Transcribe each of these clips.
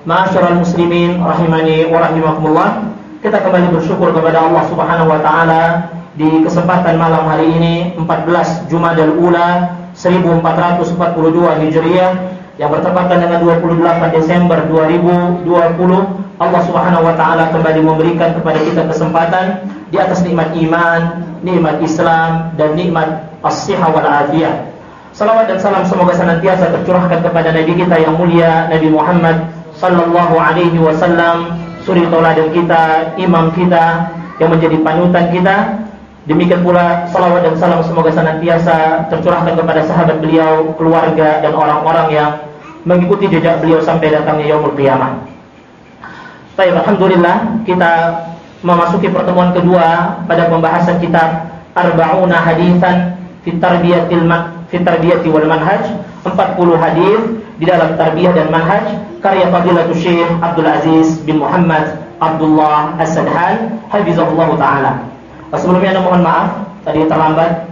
Ma'asyiral muslimin rahimani wa rahimakumullah. Kita kembali bersyukur kepada Allah Subhanahu wa taala di kesempatan malam hari ini 14 Jumadal Ula 1442 Hijriah yang bertepatan dengan 28 Desember 2020 Allah Subhanahu wa taala kembali memberikan kepada kita kesempatan di atas nikmat iman, nikmat Islam dan nikmat as-sihah wal afiyah. Salawat dan salam semoga senantiasa tercurahkan kepada nabi kita yang mulia Nabi Muhammad sallallahu alaihi wasallam suri tauladan kita, imam kita yang menjadi panutan kita. Demikian pula salawat dan salam semoga senantiasa tercurahkan kepada sahabat beliau, keluarga dan orang-orang yang mengikuti jejak beliau sampai datangnya yaumul qiyamah. Baik, alhamdulillah kita memasuki pertemuan kedua pada pembahasan kitab Arba'una Haditsan fi Tarbiyatil wal Manhaj, 40 hadis di dalam tarbiyah dan manhaj karya Fadilatul Syekh Abdul Aziz bin Muhammad Abdullah As-Sadhan hafizahullah taala. Sebelumnya anda mohon maaf tadi terlambat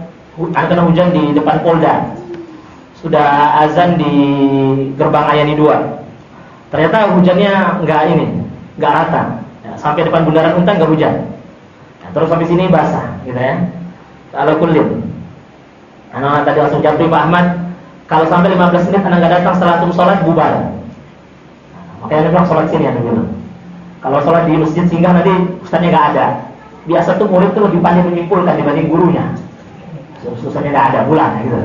karena hujan di depan Polda. Sudah azan di gerbang Ayani 2. Ternyata hujannya enggak ini, enggak rata. Ya, sampai depan Bundaran Untan enggak hujan. Ya, terus sampai sini basah gitu ya. Kalau kulit. Anak tadi langsung jawab Pak Ahmad, kalau sampai 15 menit anda nggak datang setelah antum sholat bubar. Nah, makanya anda bilang sholat sini anda bilang. Kalau sholat di masjid sehingga nanti ustaznya nggak ada. Biasa tuh murid tuh lebih pandai menyimpulkan dibanding gurunya. Ustaznya nggak ada, bulan gitu.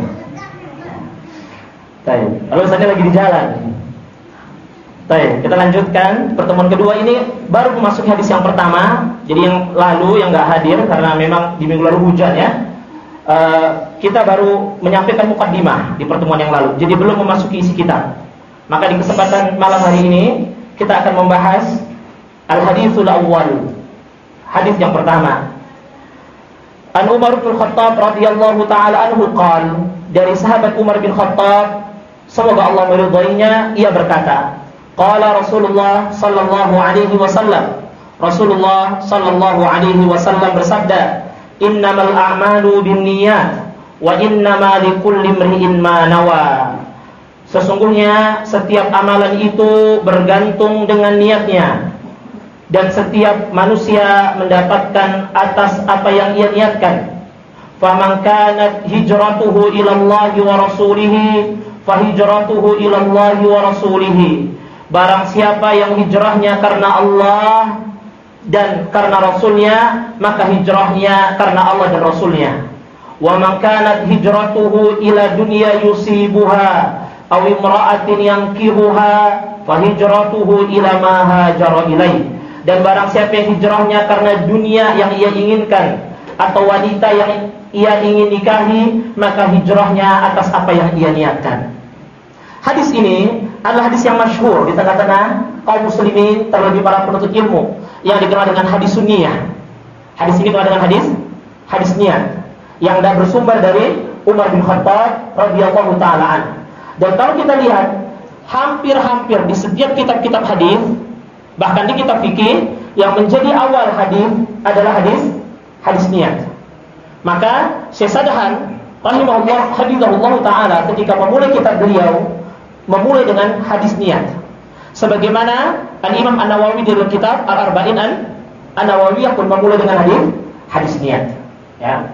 Baik. Kalau ustaznya lagi di jalan. Baik, kita lanjutkan pertemuan kedua ini baru memasuki hadis yang pertama. Jadi yang lalu yang nggak hadir karena memang di minggu lalu hujan ya uh, kita baru menyampaikan mukaddimah di pertemuan yang lalu. Jadi belum memasuki isi kitab. Maka di kesempatan malam hari ini kita akan membahas al-haditsul awwal. Hadis yang pertama. An Umar bin Khattab radhiyallahu taala anhu qala dari sahabat Umar bin Khattab semoga Allah meridainya ia berkata qala Rasulullah sallallahu alaihi wasallam Rasulullah sallallahu alaihi wasallam bersabda innamal a'malu binniyat wa innama likulli imri'in ma nawa. Sesungguhnya setiap amalan itu bergantung dengan niatnya dan setiap manusia mendapatkan atas apa yang ia niatkan. Faman kanat hijratuhu ila Allah wa rasulih fahijratuhu ila Allah wa rasulih. Barang siapa yang hijrahnya karena Allah dan karena Rasulnya maka hijrahnya karena Allah dan Rasulnya. Wa man kanat hijratuhu ila dunya yusibuha aw imra'atin yankihuha fa hijratuhu ila ma hajara dan barang siapa yang hijrahnya karena dunia yang ia inginkan atau wanita yang ia ingin nikahi maka hijrahnya atas apa yang ia niatkan. Hadis ini adalah hadis yang masyhur di tengah-tengah kaum muslimin terlebih para penuntut ilmu yang dikenal dengan hadis sunniyah. Hadis ini dikenal dengan hadis hadis niat yang dah bersumber dari Umar bin Khattab radhiyallahu taala Dan kalau kita lihat hampir-hampir di setiap kitab-kitab hadis bahkan di kitab fikih yang menjadi awal hadis adalah hadis hadis niat. Maka Syekh Sadahan rahimahullah taala ketika memulai kitab beliau memulai dengan hadis niat. Sebagaimana Al-Imam An-Nawawi dalam kitab Al-Arba'in An-Nawawi pun memulai dengan hadis hadis niat. Ya.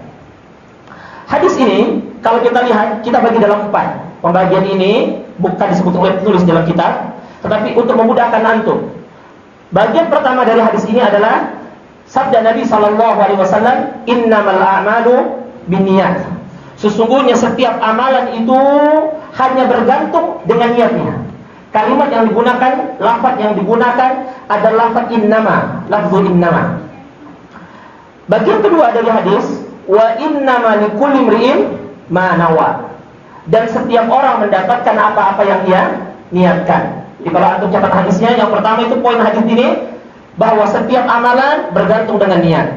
Hadis ini kalau kita lihat kita bagi dalam empat. Pembagian ini bukan disebut oleh penulis dalam kitab, tetapi untuk memudahkan antum. Bagian pertama dari hadis ini adalah sabda Nabi sallallahu alaihi wasallam, "Innamal a'malu binniyat." Sesungguhnya setiap amalan itu hanya bergantung dengan niatnya. Kalimat yang digunakan, lafaz yang digunakan adalah lafaz innama, lafzul innama. Bagian kedua dari hadis, wa innama likulli imri'in ma nawa dan setiap orang mendapatkan apa-apa yang dia niatkan. Jadi kalau antum catat hadisnya, yang pertama itu poin hadis ini bahwa setiap amalan bergantung dengan niat.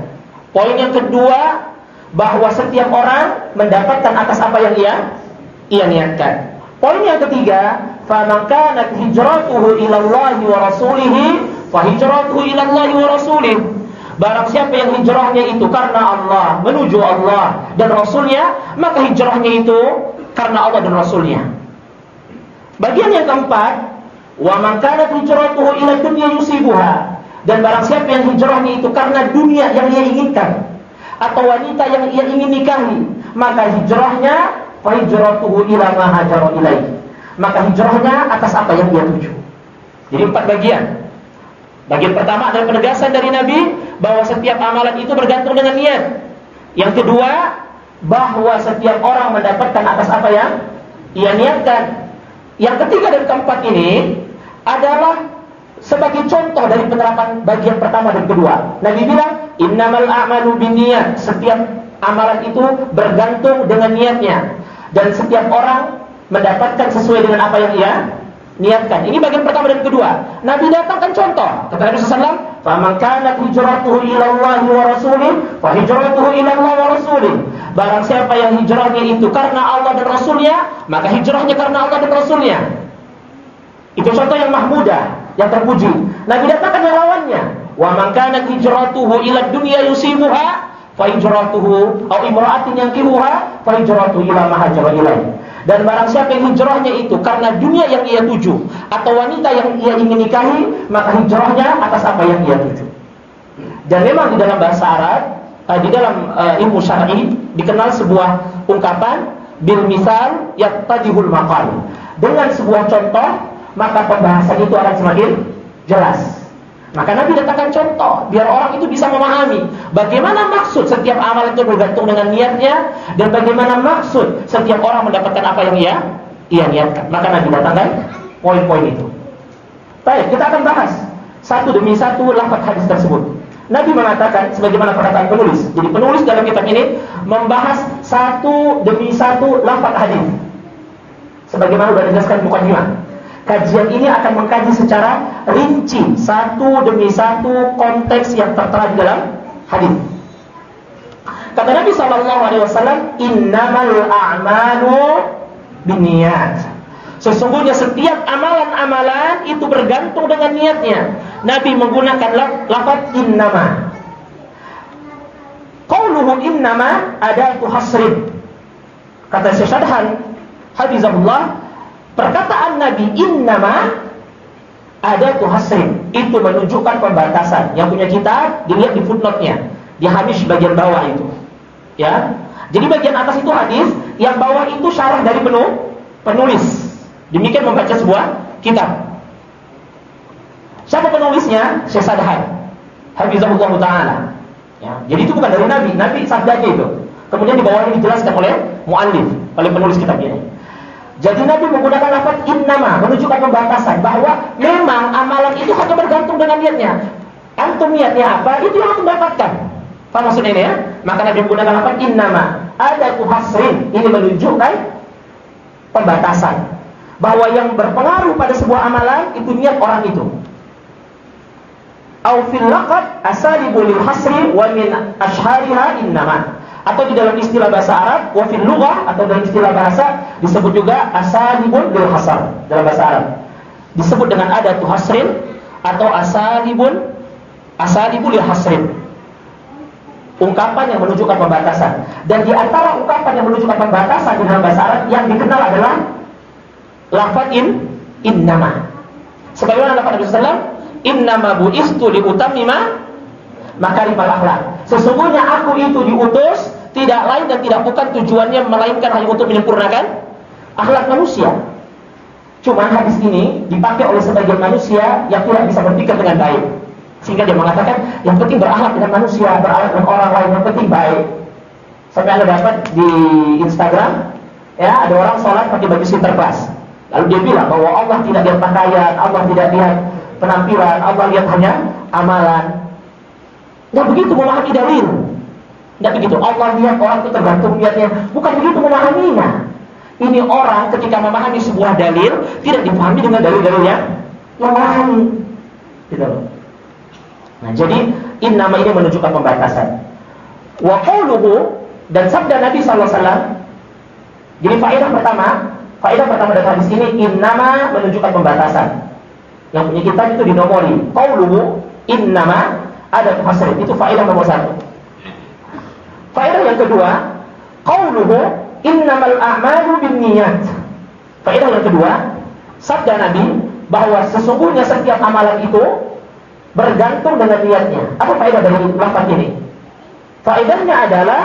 Poin yang kedua bahwa setiap orang mendapatkan atas apa yang ia ia niatkan. Poin yang ketiga, faman kanat hijratuhu ila Allah wa rasulih, fa hijratuhu ila rasulih. Barang siapa yang hijrahnya itu karena Allah, menuju Allah dan Rasulnya, maka hijrahnya itu karena Allah dan Rasulnya. Bagian yang keempat, wa man kanat hijratuhu ila dunya yusibuha. Dan barang siapa yang hijrahnya itu karena dunia yang ia inginkan atau wanita yang ia ingin nikahi, maka hijrahnya fa hijratuhu ila ma hajara. Maka hijrahnya atas apa yang ia tuju. Jadi empat bagian. Bagian pertama adalah penegasan dari Nabi bahwa setiap amalan itu bergantung dengan niat. Yang kedua, bahwa setiap orang mendapatkan atas apa yang ia niatkan. Yang ketiga dan keempat ini adalah sebagai contoh dari penerapan bagian pertama dan kedua. Nabi bilang, "Innamal a'malu binniyat." Setiap amalan itu bergantung dengan niatnya dan setiap orang mendapatkan sesuai dengan apa yang ia niatkan. Ini bagian pertama dan kedua. Nabi datangkan contoh. Kata Nabi sallallahu "Faman kanat hijratuhu ila Allah wa rasulih, fa hijratuhu ila Allah wa rasulih." Barang siapa yang hijrahnya itu karena Allah dan Rasulnya, maka hijrahnya karena Allah dan Rasulnya. Itu contoh yang mahmudah, yang terpuji. Nabi datangkan yang lawannya. Wa man kanat hijratuhu ila dunya yusibuha, fa hijratuhu au imra'atin yankihuha, fa hijratuhu ila ma hajara ilaihi. Dan barang siapa yang hijrahnya itu karena dunia yang ia tuju atau wanita yang ia ingin nikahi, maka hijrahnya atas apa yang ia tuju. Dan memang di dalam bahasa Arab, uh, di dalam uh, ilmu syar'i dikenal sebuah ungkapan bil misal yattadihul maqal. Dengan sebuah contoh, maka pembahasan itu akan semakin jelas. Maka Nabi datangkan contoh biar orang itu bisa memahami bagaimana maksud setiap amal itu bergantung dengan niatnya dan bagaimana maksud setiap orang mendapatkan apa yang ia ia niatkan. Maka Nabi datangkan poin-poin itu. Baik, kita akan bahas satu demi satu lafaz hadis tersebut. Nabi mengatakan sebagaimana perkataan penulis. Jadi penulis dalam kitab ini membahas satu demi satu lafaz hadis. Sebagaimana sudah dijelaskan mukadimah. Kajian ini akan mengkaji secara rinci satu demi satu konteks yang tertera di dalam hadis. Kata Nabi Shallallahu Alaihi Wasallam, Innamal a'malu biniat. Sesungguhnya setiap amalan-amalan itu bergantung dengan niatnya. Nabi menggunakan lafaz innama. Qauluhu innama ada hasrin. Kata Syekh Syadhan, Habibullah, Perkataan Nabi innama ada tuh hasrin itu menunjukkan pembatasan. Yang punya kita dilihat di footnote-nya, di hamish bagian bawah itu. Ya. Jadi bagian atas itu hadis, yang bawah itu syarah dari penuh penulis. Demikian membaca sebuah kitab. Siapa penulisnya? Syekh Sadhan. Hafizahullah taala. Ya. Jadi itu bukan dari Nabi, Nabi sabdanya itu. Kemudian di bawahnya dijelaskan oleh muallif, oleh penulis kitab ini. Jadi Nabi menggunakan lafaz innama menunjukkan pembatasan bahwa memang amalan itu hanya bergantung dengan niatnya. Antum niatnya apa, itu yang antum dapatkan. Paham maksudnya ini ya? Maka Nabi menggunakan lafaz innama. Ada tuhasrin. Ini menunjukkan pembatasan. Bahwa yang berpengaruh pada sebuah amalan itu niat orang itu. Au fil laqab asalibu lil hasri wa min ashhariha innama atau di dalam istilah bahasa Arab wa fil lughah atau dalam istilah bahasa disebut juga asalibun bil hasar dalam bahasa Arab. Disebut dengan adatu hasrin atau asalibun asalibul lil hasrin. ungkapan yang menunjukkan pembatasan. Dan di antara ungkapan yang menunjukkan pembatasan di dalam bahasa Arab yang dikenal adalah lafaz in innama. Sebagaimana lafaz Nabi sallallahu innama buistu li utammima makarimal akhlak. Sesungguhnya aku itu diutus tidak lain dan tidak bukan tujuannya melainkan hanya untuk menyempurnakan akhlak manusia. Cuma hadis ini dipakai oleh sebagian manusia yang tidak bisa berpikir dengan baik. Sehingga dia mengatakan yang penting berakhlak dengan manusia, berakhlak dengan orang lain, yang penting baik. Sampai anda dapat di Instagram, ya ada orang sholat pakai baju sinterklas. Lalu dia bilang bahwa Allah tidak lihat pakaian, Allah tidak lihat penampilan, Allah lihat hanya amalan. Tidak begitu memahami dalil. Tidak begitu. Allah lihat orang itu tergantung lihatnya. Bukan begitu memahaminya. Ini orang ketika memahami sebuah dalil tidak dipahami dengan dalil-dalil yang lain. Gitu Nah, jadi in nama ini menunjukkan pembatasan. Wa qauluhu dan sabda Nabi wasallam. Jadi faedah pertama, faedah pertama dari hadis ini in nama menunjukkan pembatasan. Yang punya kitab itu dinomori. In nama ada hasr. Itu faedah nomor satu. Faedah yang kedua, qauluhu innamal a'malu binniyat. Faedah yang kedua, sabda Nabi bahwa sesungguhnya setiap amalan itu bergantung dengan niatnya. Apa faedah dari lafaz ini? Faedahnya adalah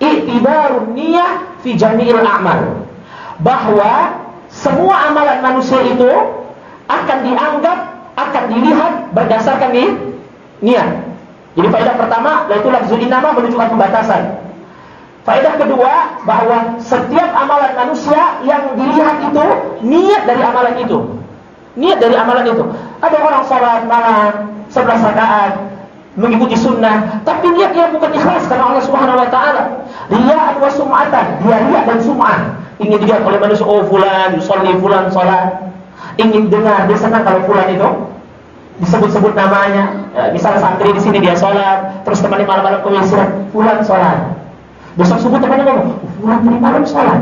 i'tibarun niyah fi jami'il a'mal. Bahwa semua amalan manusia itu akan dianggap, akan dilihat berdasarkan niat. Jadi faedah pertama yaitu lafzul inama menunjukkan pembatasan. Faedah kedua bahwa setiap amalan manusia yang dilihat itu niat dari amalan itu. Niat dari amalan itu. Ada orang sholat malam sebelas rakaat mengikuti sunnah, tapi niatnya bukan ikhlas karena Allah Subhanahu Wa Taala. Dia wa sum'atan, dia lihat dan sum'ah. Ingin dilihat oleh manusia, oh fulan, yusolli fulan sholat. Ingin dengar, dia senang kalau fulan itu disebut-sebut namanya. Ya, misalnya santri di sini dia sholat, terus temannya malam-malam kewisiran, fulan sholat. Besok subuh temannya ngomong, Fulan tadi malam sholat.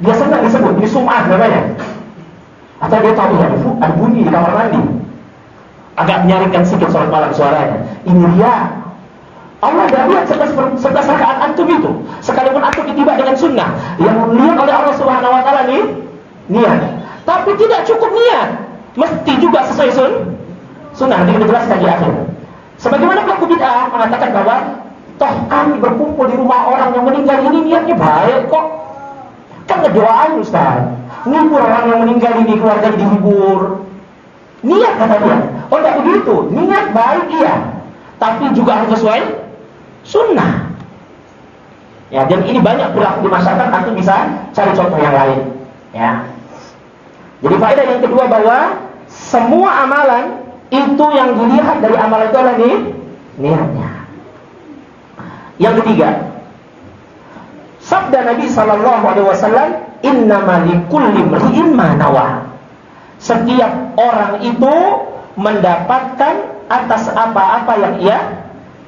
Dia senang disebut, ini sum'ah namanya. Atau dia tahu ya, ada bunyi di kamar mandi. Agak menyaringkan sedikit sholat malam suaranya. Ini dia. Allah dah lihat sebelas rakaat antum itu. Sekalipun antum tiba dengan sunnah. Yang lihat oleh Allah Subhanahu Wa Taala nih, niat. Tapi tidak cukup niat. Mesti juga sesuai sun, sunnah. Nanti kita jelaskan di akhir. Sebagaimana pelaku bid'ah mengatakan bahwa Toh kami berkumpul di rumah orang yang meninggal ini niatnya baik kok. Kan ngedoain Ustaz. Ngibur orang yang meninggal ini keluarga dihibur. Niat kata dia. Oh tidak begitu. Niat baik iya. Tapi juga harus sesuai sunnah. Ya, dan ini banyak berlaku di masyarakat. Nanti bisa cari contoh yang lain. Ya. Jadi faedah yang kedua bahwa semua amalan itu yang dilihat dari amalan itu adalah niatnya. Yang ketiga, sabda Nabi Shallallahu Alaihi Wasallam, Inna likulli mri'in ma Setiap orang itu mendapatkan atas apa-apa yang ia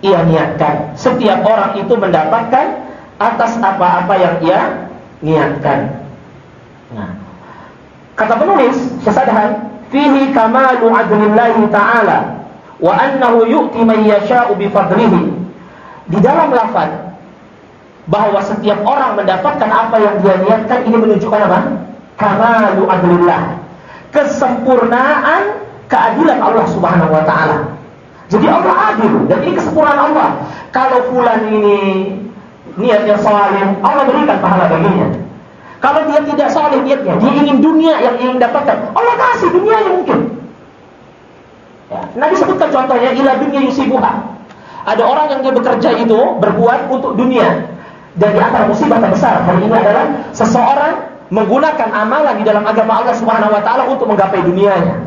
ia niatkan. Setiap orang itu mendapatkan atas apa-apa yang ia niatkan. Nah, kata penulis kesadaran fihi kamalu adlillahi ta'ala wa annahu yu'ti man yasha'u bi di dalam lafaz bahwa setiap orang mendapatkan apa yang dia niatkan ini menunjukkan apa? Kamalu adlillah. Kesempurnaan keadilan Allah Subhanahu wa taala. Jadi Allah adil dan ini kesempurnaan Allah. Kalau fulan ini niatnya saleh, Allah berikan pahala baginya. Kalau dia tidak saleh niatnya, dia ingin dunia yang ingin dapatkan, Allah kasih dunia yang mungkin. Ya. Nabi sebutkan contohnya ila dunia yusibuha. Ada orang yang dia bekerja itu berbuat untuk dunia. Dan di antara musibah terbesar hari ini adalah seseorang menggunakan amalan di dalam agama Allah Subhanahu wa taala untuk menggapai dunianya.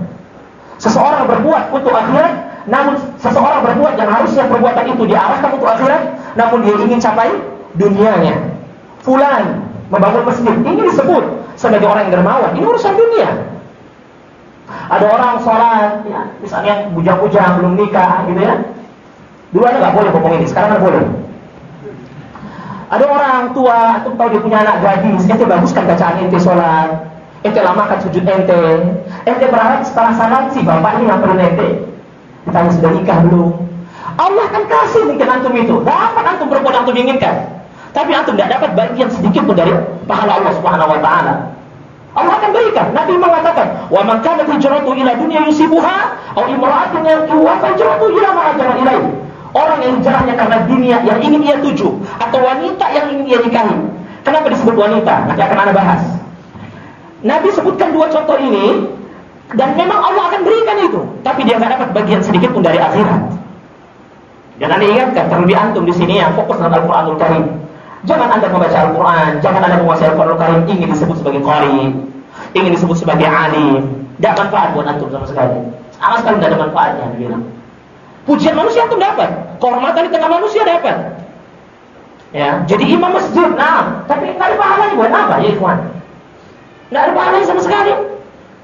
Seseorang berbuat untuk akhirat, namun seseorang berbuat yang harusnya perbuatan itu diarahkan untuk akhirat, namun dia ingin capai dunianya. Fulan membangun masjid, ini disebut sebagai orang yang dermawan. Ini urusan dunia. Ada orang sholat, ya, misalnya bujang-bujang belum nikah, gitu ya. Dulu ada nggak boleh ngomong ini, sekarang kan boleh. Ada orang tua, antum tahu dia punya anak gadis, ente baguskan bacaan ente sholat, ente lamakan sujud ente, ente berharap setelah salat si bapak ini ngapain ente. Ditanya sudah nikah belum? Allah akan kasih mungkin antum itu. Dapat antum berbuat antum inginkan. Tapi antum tidak dapat bagian sedikit pun dari pahala Allah Subhanahu wa taala. Allah akan berikan. Nabi mengatakan, "Wa man kanat hijratu ila dunya yusibuha aw imra'atin yankihuha fa hijratu ila ma hajara ilaihi." Orang yang hijrahnya karena dunia yang ingin ia tuju atau wanita yang ingin ia nikahi. Kenapa disebut wanita? Nanti akan Anda bahas. Nabi sebutkan dua contoh ini dan memang Allah akan berikan itu, tapi dia nggak dapat bagian sedikit pun dari akhirat. Dan anda ingatkan terlebih antum di sini yang fokus dengan Al-Quranul Karim. Jangan anda membaca Al-Quran, jangan anda menguasai Al-Quranul Karim ingin disebut sebagai qari, ingin disebut sebagai alim. Tidak manfaat buat antum sama sekali. Sama sekali tidak ada manfaatnya. Pujian manusia antum dapat, kehormatan di tengah manusia dapat. Ya, jadi imam masjid, nah, tapi nggak ada pahalanya buat apa ya ikhwan? Nggak ada pahalanya sama sekali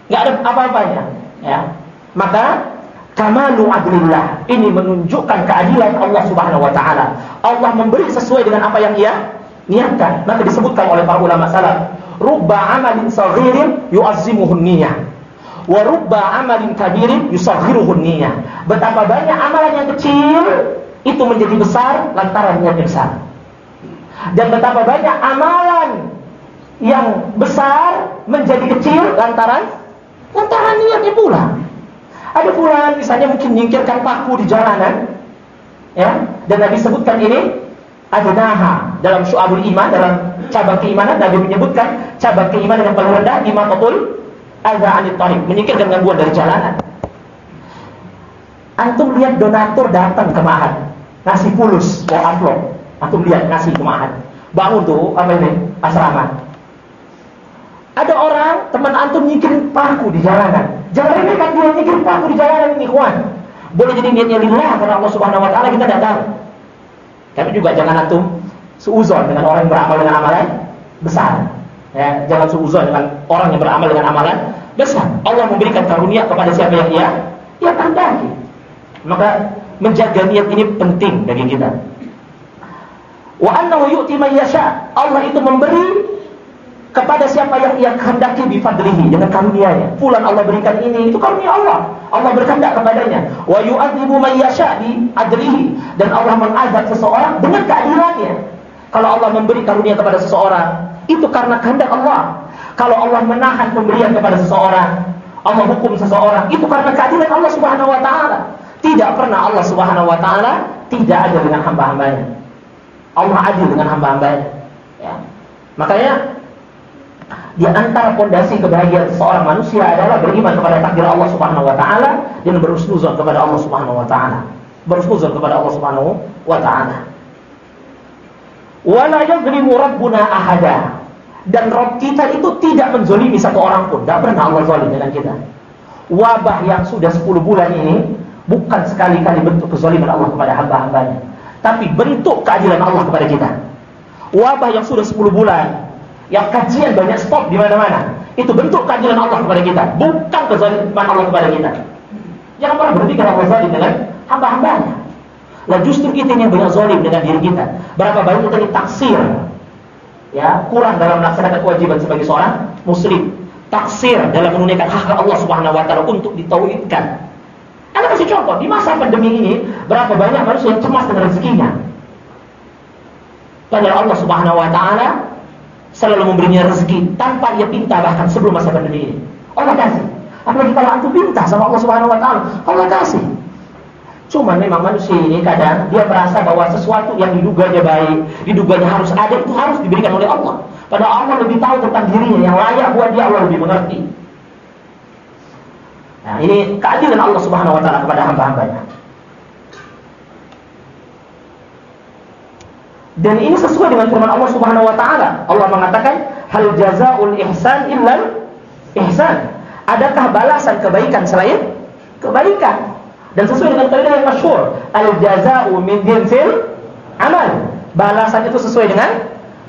nggak ada apa-apanya. Ya. Maka kamalu adlillah ini menunjukkan keadilan Allah Subhanahu wa taala. Allah memberi sesuai dengan apa yang ia niatkan. Maka disebutkan oleh para ulama salaf, rubba amalin saghirin yu'azzimuhu niyyah wa rubba amalin kabirin yusaghiruhu niyyah. Betapa banyak amalan yang kecil itu menjadi besar lantaran niatnya besar. Dan betapa banyak amalan yang besar menjadi kecil lantaran Lantaran niatnya pula. Ada pula misalnya mungkin nyingkirkan paku di jalanan. Ya, dan Nabi sebutkan ini ada naha dalam syu'abul iman dalam cabang keimanan Nabi menyebutkan cabang keimanan yang paling rendah imatatul adza anit menyingkirkan gangguan dari jalanan. Antum lihat donatur datang ke Mahat, ngasih pulus, mau amplop. Antum lihat ngasih ke Mahat. Bangun tuh apa ini? Asrama. Ada orang teman antum nyikirin paku di jalanan. Jangan remehkan dia nyikirin paku di jalanan ini, kawan. Boleh jadi niatnya lillah karena Allah Subhanahu wa taala kita tidak tahu. Tapi juga jangan antum seuzon dengan orang yang beramal dengan amalan besar. Ya, jangan seuzon dengan orang yang beramal dengan amalan besar. Allah memberikan karunia kepada siapa yang ia ia tandai. Maka menjaga niat ini penting bagi kita. Wa annahu yu'ti man. Allah itu memberi kepada siapa yang ia kehendaki bifadlihi dengan karunia-Nya. Fulan Allah berikan ini, itu karunia Allah. Allah berkehendak kepadanya. Wa yu'adzibu may yasha bi adlihi dan Allah mengazab seseorang dengan keadilannya. Kalau Allah memberi karunia kepada seseorang, itu karena kehendak Allah. Kalau Allah menahan pemberian kepada seseorang, Allah hukum seseorang, itu karena keadilan Allah Subhanahu wa taala. Tidak pernah Allah Subhanahu wa taala tidak adil dengan hamba-hambanya. Allah adil dengan hamba-hambanya. Ya. Makanya di antara pondasi kebahagiaan seorang manusia adalah beriman kepada takdir Allah Subhanahu wa taala dan berusnuzon kepada Allah Subhanahu wa taala. Berusnuzon kepada Allah Subhanahu wa taala. Wala yadhlimu rabbuna ahada. Dan Rabb kita itu tidak menzolimi satu orang pun. Tidak pernah Allah zalim dengan kita. Wabah yang sudah 10 bulan ini bukan sekali-kali bentuk kezaliman Allah kepada hamba-hambanya, tapi bentuk keadilan Allah kepada kita. Wabah yang sudah 10 bulan yang kajian banyak stop di mana-mana. Itu bentuk keadilan Allah kepada kita, bukan kezaliman Allah kepada kita. Jangan pernah berpikir Allah zalim dengan hamba-hambanya. Nah justru kita yang banyak zalim dengan diri kita. Berapa banyak kita ditaksir, ya kurang dalam melaksanakan kewajiban sebagai seorang muslim. Taksir dalam menunaikan hak Allah Subhanahu Wa Taala untuk ditauhidkan. Anda kasih contoh di masa pandemi ini berapa banyak manusia yang cemas dengan rezekinya. Padahal Allah Subhanahu Wa Taala selalu memberinya rezeki tanpa dia pinta bahkan sebelum masa pandemi ini. Allah kasih. Apalagi kalau antum pinta sama Allah Subhanahu wa taala, Allah kasih. Cuma memang manusia ini kadang dia merasa bahwa sesuatu yang diduganya baik, diduganya harus ada itu harus diberikan oleh Allah. Padahal Allah lebih tahu tentang dirinya yang layak buat dia Allah lebih mengerti. Nah, ini keadilan Allah Subhanahu wa taala kepada hamba-hambanya. Dan ini sesuai dengan firman Allah Subhanahu wa taala. Allah mengatakan, "Hal jazaul ihsan illa ihsan." Adakah balasan kebaikan selain kebaikan? Dan sesuai dengan kaidah yang masyhur, "Al jazau min jinsil amal." Balasan itu sesuai dengan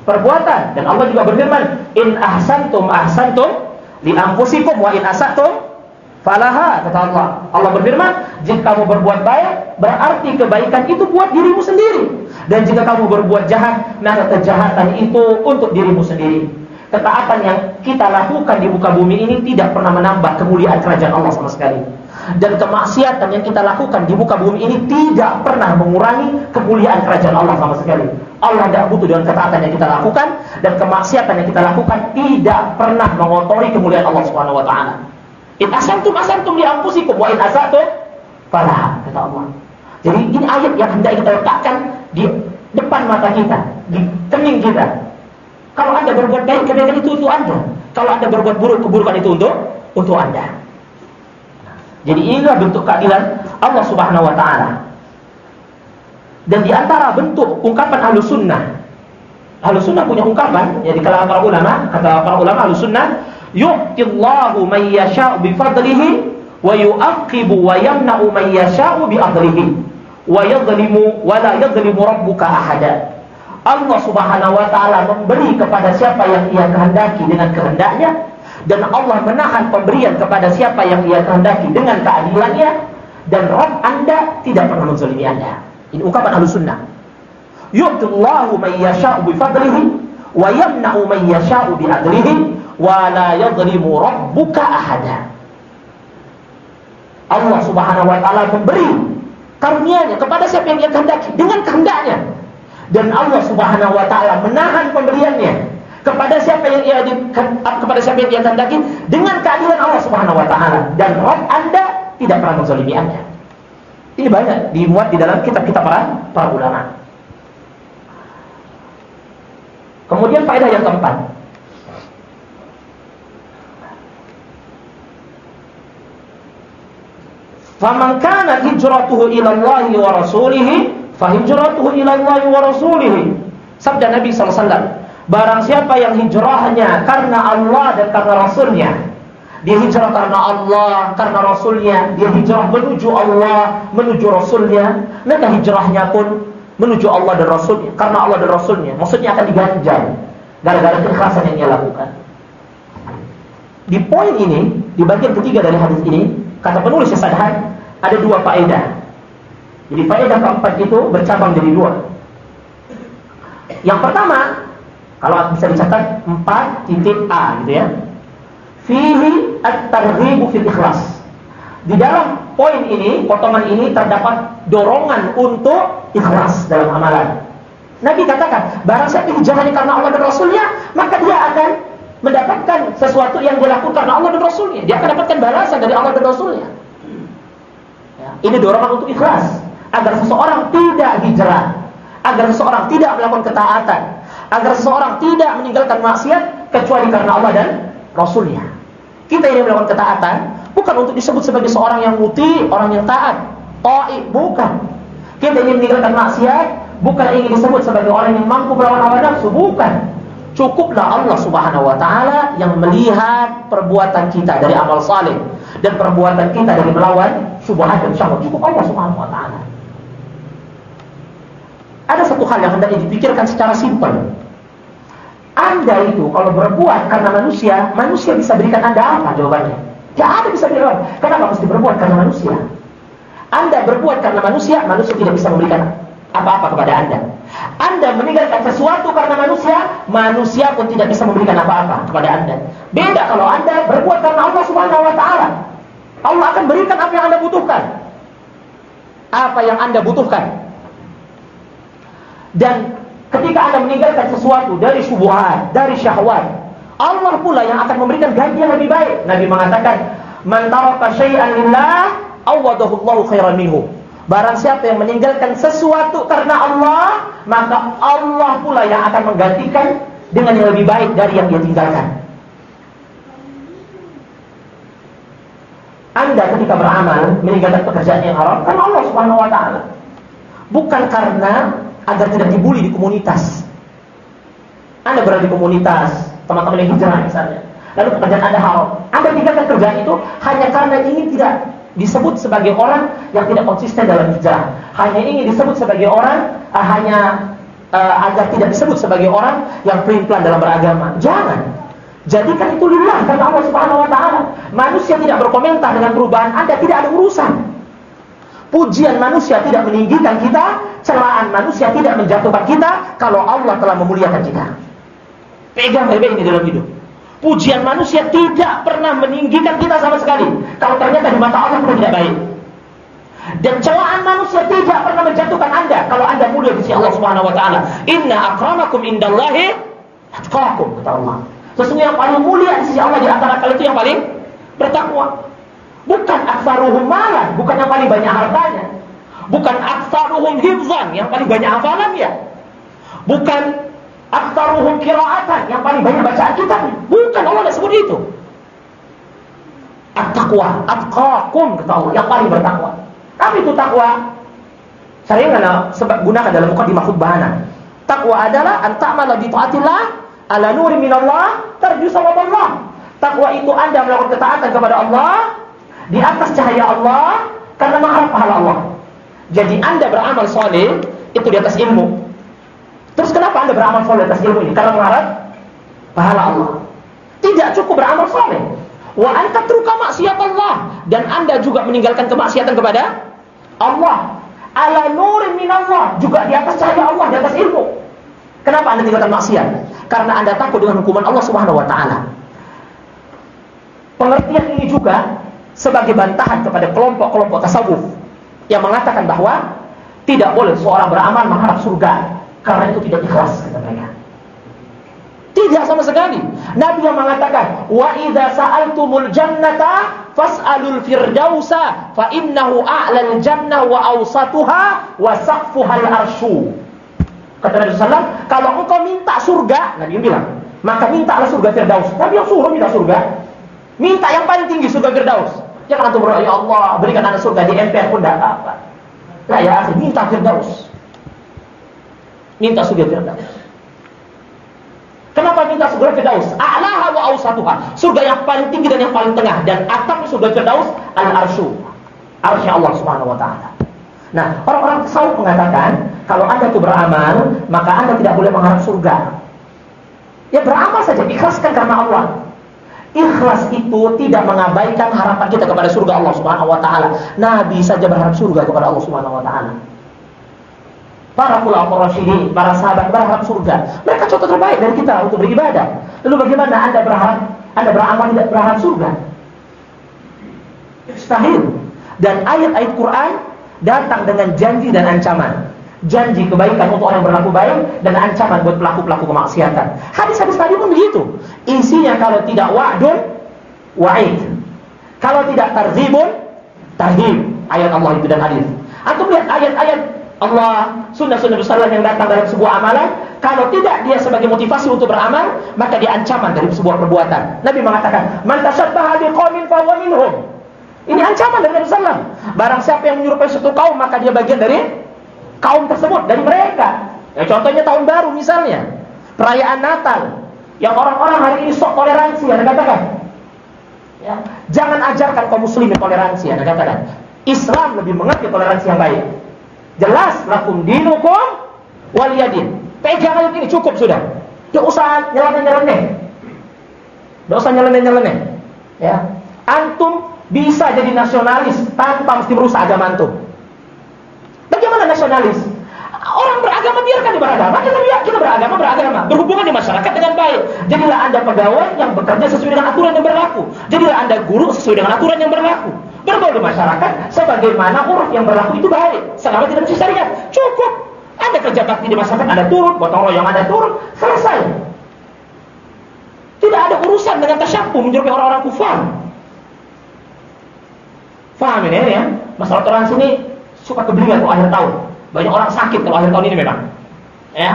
perbuatan. Dan Allah juga berfirman, "In ahsantum ahsantum li anfusikum wa in asatum falaha." Kata Allah. Allah berfirman, "Jika kamu berbuat baik, berarti kebaikan itu buat dirimu sendiri." Dan jika kamu berbuat jahat, maka kejahatan itu untuk dirimu sendiri. Ketaatan yang kita lakukan di muka bumi ini tidak pernah menambah kemuliaan kerajaan Allah sama sekali. dan kemaksiatan yang kita lakukan di muka bumi ini tidak pernah mengurangi kemuliaan kerajaan Allah sama sekali. Allah tidak butuh dengan ketaatan yang kita lakukan dan kemaksiatan yang kita lakukan tidak pernah mengotori kemuliaan Allah Subhanahu wa taala. In asantum asantum li anfusikum wa in asatum falaha kata Allah. Jadi ini ayat yang hendak kita letakkan di depan mata kita, di kening kita. Kalau Anda berbuat baik, kebaikan itu untuk Anda. Kalau Anda berbuat buruk, keburukan itu untuk untuk Anda. Jadi inilah bentuk keadilan Allah Subhanahu wa taala. Dan di antara bentuk ungkapan ahlu sunnah Ahlu sunnah punya ungkapan Jadi kalau para ulama Kata para ulama ahlu sunnah Yu'tillahu man yasha'u bifadlihi Wa yu'aqibu wa yamna'u man yasha'u bi'adlihi Wa yadlimu Wa la yadlimu rabbuka ahada. Allah subhanahu wa ta'ala memberi kepada siapa yang ia kehendaki dengan kehendaknya dan Allah menahan pemberian kepada siapa yang ia kehendaki dengan keadilannya dan Rabb anda tidak pernah menzalimi anda. Ini ungkapan ahlu sunnah. Yu'tillahu man yasha'u bifadlihi wa yamna'u man yasha'u bi'adlihi wa la yadlimu rabbuka ahada Allah subhanahu wa ta'ala memberi karunia-Nya kepada siapa yang ia kehendaki dengan kehendaknya dan Allah Subhanahu wa taala menahan pemberiannya kepada siapa yang ia kepada siapa yang ia kehendaki dengan keadilan Allah Subhanahu wa taala dan Rabb Anda tidak pernah menzalimi Anda. Ini banyak dimuat di dalam kitab-kitab para para ulama. Kemudian faedah yang keempat. Faman kana hijratuhu ila Allah wa rasulihi Fahijratuhu ila Allah wa rasulih. Sabda Nabi SAW. Barang siapa yang hijrahnya karena Allah dan karena Rasulnya. Dia hijrah karena Allah, karena Rasulnya. Dia hijrah menuju Allah, menuju Rasulnya. Maka hijrahnya pun menuju Allah dan Rasulnya. Karena Allah dan Rasulnya. Maksudnya akan diganjar. Gara-gara keikhlasan yang dia lakukan. Di poin ini, di bagian ketiga dari hadis ini, kata penulis Sadhan, ada dua faedah. Jadi faedah keempat itu bercabang jadi dua. Yang pertama, kalau bisa dicatat 4 titik A gitu ya. Fihi at-targhibu fil ikhlas. Di dalam poin ini, potongan ini terdapat dorongan untuk ikhlas dalam amalan. Nabi katakan, barang siapa hijrahnya karena Allah dan Rasulnya, maka dia akan mendapatkan sesuatu yang dilakukan karena Allah dan Rasulnya. Dia akan dapatkan balasan dari Allah dan Rasulnya. Ya, ini dorongan untuk ikhlas agar seseorang tidak hijrah, agar seseorang tidak melakukan ketaatan, agar seseorang tidak meninggalkan maksiat kecuali karena Allah dan Rasulnya. Kita ini melakukan ketaatan bukan untuk disebut sebagai seorang yang muti, orang yang taat, ta'i, bukan. Kita ingin meninggalkan maksiat bukan ingin disebut sebagai orang yang mampu melawan hawa nafsu, bukan. Cukuplah Allah Subhanahu wa taala yang melihat perbuatan kita dari amal saleh dan perbuatan kita dari melawan dan syahwat. Cukup Allah Subhanahu wa taala. Ada satu hal yang hendaknya dipikirkan secara simpel. Anda itu kalau berbuat karena manusia, manusia bisa berikan Anda apa jawabannya? Tidak ada bisa berikan. Kenapa mesti berbuat karena manusia? Anda berbuat karena manusia, manusia tidak bisa memberikan apa-apa kepada Anda. Anda meninggalkan sesuatu karena manusia, manusia pun tidak bisa memberikan apa-apa kepada Anda. Beda kalau Anda berbuat karena Allah Subhanahu wa taala. Allah akan berikan apa yang Anda butuhkan. Apa yang Anda butuhkan. Dan ketika Anda meninggalkan sesuatu dari syubhat, dari syahwat, Allah pula yang akan memberikan ganti yang lebih baik. Nabi mengatakan, "Man taraka syai'an lillah, awadahu Allahu khairan minhu." Barang siapa yang meninggalkan sesuatu karena Allah, maka Allah pula yang akan menggantikan dengan yang lebih baik dari yang dia tinggalkan. Anda ketika beramal meninggalkan pekerjaan yang haram karena Allah Subhanahu wa taala. Bukan karena agar tidak dibully di komunitas. Anda berada di komunitas, teman-teman yang hijrah misalnya. Lalu pekerjaan Anda haram. Anda tinggalkan kerjaan itu hanya karena ini tidak disebut sebagai orang yang tidak konsisten dalam hijrah. Hanya ingin disebut sebagai orang uh, hanya uh, agar tidak disebut sebagai orang yang pelin-pelan dalam beragama. Jangan. Jadikan itu lillah karena Allah Subhanahu wa taala. Manusia tidak berkomentar dengan perubahan Anda, tidak ada urusan. Pujian manusia tidak meninggikan kita, celaan manusia tidak menjatuhkan kita kalau Allah telah memuliakan kita. Pegang baik ini dalam hidup. Pujian manusia tidak pernah meninggikan kita sama sekali. Kalau ternyata di mata Allah tidak baik. Dan celaan manusia tidak pernah menjatuhkan Anda kalau Anda mulia di sisi Allah Subhanahu wa taala. Inna akramakum indallahi atqakum kata Allah. Sesungguhnya yang paling mulia di sisi Allah di antara kalian itu yang paling bertakwa. Bukan aksaruhum malan, bukan yang paling banyak hartanya. Bukan aksaruhum hifzan, yang paling banyak hafalannya. Bukan aksaruhum kiraatan, yang paling banyak bacaan kitab. Bukan Allah tidak sebut itu. At-taqwa, atqakum Allah, yang paling bertakwa. Tapi itu takwa sering sebab gunakan dalam mukadimah khutbahana. Takwa adalah anta'mala bi taatillah ala nuri minallah tarju sawaballah. Takwa itu Anda melakukan ketaatan kepada Allah di atas cahaya Allah karena mengharap pahala Allah. Jadi Anda beramal soleh itu di atas ilmu. Terus kenapa Anda beramal soleh atas ilmu ini? Karena mengharap pahala Allah. Tidak cukup beramal soleh. Wa anta truka maksiat Allah dan Anda juga meninggalkan kemaksiatan kepada Allah. Ala nurin min Allah, juga di atas cahaya Allah, di atas ilmu. Kenapa Anda tinggalkan maksiat? Karena Anda takut dengan hukuman Allah Subhanahu wa taala. Pengertian ini juga sebagai bantahan kepada kelompok-kelompok tasawuf yang mengatakan bahwa tidak boleh seorang beramal mengharap surga karena itu tidak ikhlas kata mereka. Tidak sama sekali. Nabi yang mengatakan, "Wa idza sa'altumul jannata fas'alul firdausa fa innahu a'lal jannah wa awsatuha wa saqfuhal arsyu." Kata Nabi sallallahu kalau engkau minta surga, Nabi bilang, maka mintalah surga Firdaus. Nabi yang suruh minta surga. Minta yang paling tinggi surga Firdaus. Jangan antum berdoa, ya Allah, berikan anak surga di MPR pun tidak apa-apa. Nah ya, minta Firdaus. Minta surga Firdaus. Kenapa minta surga Firdaus? A'laha wa awsatuha. Surga yang paling tinggi dan yang paling tengah dan atap surga Firdaus al-arsyu. Arsy Allah Subhanahu wa taala. Nah, orang-orang tasawuf mengatakan, kalau Anda itu beramal, maka Anda tidak boleh mengharap surga. Ya beramal saja, ikhlaskan karena Allah. Ikhlas itu tidak mengabaikan harapan kita kepada surga Allah Subhanahu wa taala. Nabi saja berharap surga kepada Allah Subhanahu wa taala para ulama rasyidin, para sahabat berharap surga. Mereka contoh terbaik dari kita untuk beribadah. Lalu bagaimana Anda berharap Anda beramal tidak berharap surga? Mustahil. Dan ayat-ayat Quran datang dengan janji dan ancaman. Janji kebaikan untuk orang yang berlaku baik dan ancaman buat pelaku-pelaku kemaksiatan. Hadis-hadis tadi pun begitu. Isinya kalau tidak wa'dun, wa'id. Kalau tidak tarzibun, tahib. Ayat Allah itu dan hadis. Atau lihat ayat-ayat Allah sunnah-sunnah besar yang datang dalam sebuah amalan. Kalau tidak dia sebagai motivasi untuk beramal maka dia ancaman dari sebuah perbuatan. Nabi mengatakan man tashabbaha biqaumin fahuwa minhum. Ini ancaman dari Nabi sallallahu barang siapa yang menyerupai suatu kaum maka dia bagian dari kaum tersebut dari mereka. Ya contohnya tahun baru misalnya. Perayaan Natal yang orang-orang hari ini sok toleransi ada katakan ya jangan ajarkan kaum muslimin toleransi ada katakan Islam lebih mengerti toleransi yang baik Jelas lakum dinukum waliyadin. Pegang ayat ini cukup sudah. Tidak usah nyeleneh-nyeleneh. Tidak usah nyeleneh-nyeleneh. Ya. Antum bisa jadi nasionalis tanpa mesti merusak agama antum. Bagaimana nasionalis? Orang beragama biarkan dia beragama, kita biar kita beragama beragama, berhubungan di masyarakat dengan baik. Jadilah anda pegawai yang bekerja sesuai dengan aturan yang berlaku. Jadilah anda guru sesuai dengan aturan yang berlaku bergaul di masyarakat sebagaimana uruf yang berlaku itu baik. Selama tidak bisa syariat cukup. Ada kerja bakti di masyarakat ada turun gotong royong ada turun selesai. Tidak ada urusan dengan tasyabbuh menyerupai orang-orang kufar. Faham ini ya? Masalah toleransi ini suka kebelingan kalau akhir tahun. Banyak orang sakit kalau akhir tahun ini memang. Ya?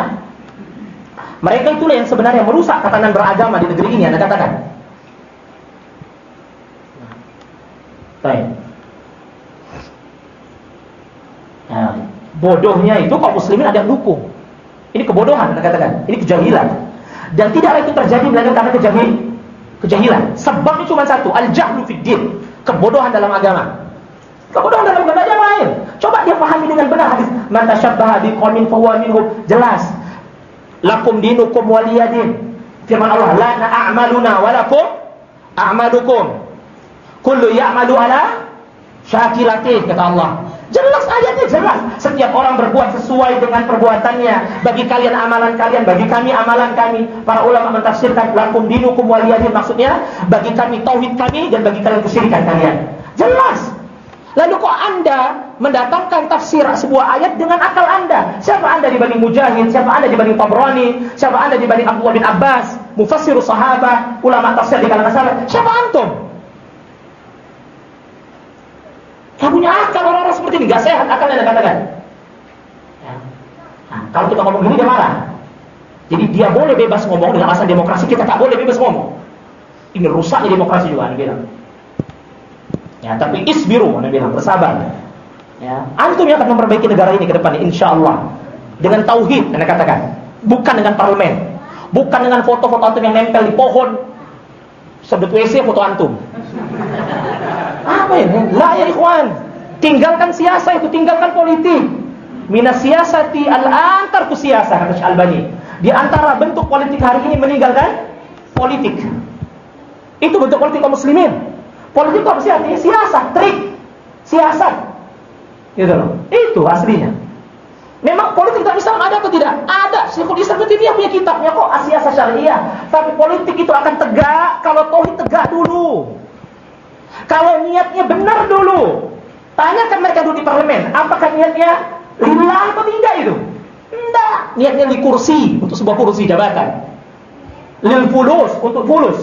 Mereka itulah yang sebenarnya merusak tatanan beragama di negeri ini anda katakan Baik. Nah, bodohnya itu kaum muslimin ada yang dukung. Ini kebodohan, kita katakan. Ini kejahilan. Dan tidaklah itu terjadi melainkan karena kejahil, kejahilan. Sebabnya cuma satu, al-jahlu fid. Kebodohan dalam agama. Kebodohan dalam agama yang lain. Coba dia pahami dengan benar hadis. Man tasyabbaha biqaumin fahuwa minhum. Jelas. Lakum dinukum waliyadin. Firman Allah, la na'amaluna walakum a'malukum. Kullu ya'malu ala syakilatih kata Allah. Jelas ayatnya jelas. Setiap orang berbuat sesuai dengan perbuatannya. Bagi kalian amalan kalian, bagi kami amalan kami. Para ulama mentafsirkan lakum dinukum waliyadin maksudnya bagi kami tauhid kami dan bagi kalian kesyirikan kalian. Jelas. Lalu kok Anda mendatangkan tafsir sebuah ayat dengan akal Anda? Siapa Anda dibanding Mujahid? Siapa Anda dibanding Tabrani? Siapa Anda dibanding Abdullah bin Abbas? Mufassir sahabat, ulama tafsir di kalangan sahabat. Siapa antum? Gak punya akal orang-orang seperti ini, gak sehat akalnya katakan. Ya. Nah, kalau kita ngomong gini dia marah. Jadi dia boleh bebas ngomong dengan alasan demokrasi, kita tak boleh bebas ngomong. Ini rusaknya demokrasi juga, anda bilang. Ya, tapi isbiru, anda bilang, bersabar. Ya, antum yang akan memperbaiki negara ini ke depan, insya Allah. Dengan tauhid, anda katakan. Bukan dengan parlemen. Bukan dengan foto-foto antum yang nempel di pohon. Sebut WC foto antum. Apa ini? La ya ikhwan. Tinggalkan siasa itu, tinggalkan politik. Minas siasati al-an tarku siasa kata Syalbani. Di antara bentuk politik hari ini meninggalkan politik. Itu bentuk politik kaum muslimin. Politik apa sih artinya? Siasat, trik, siasat. Gitu loh. Itu aslinya. Memang politik dalam Islam ada atau tidak? Ada. Syekhul Islam itu dia punya kitabnya kok Asia Syariah. Tapi politik itu akan tegak kalau tauhid tegak dulu. Kalau niatnya benar dulu, tanyakan mereka dulu di parlemen, apakah niatnya lillah atau tidak itu? Tidak. Niatnya di kursi, untuk sebuah kursi jabatan. Lil fulus, untuk fulus.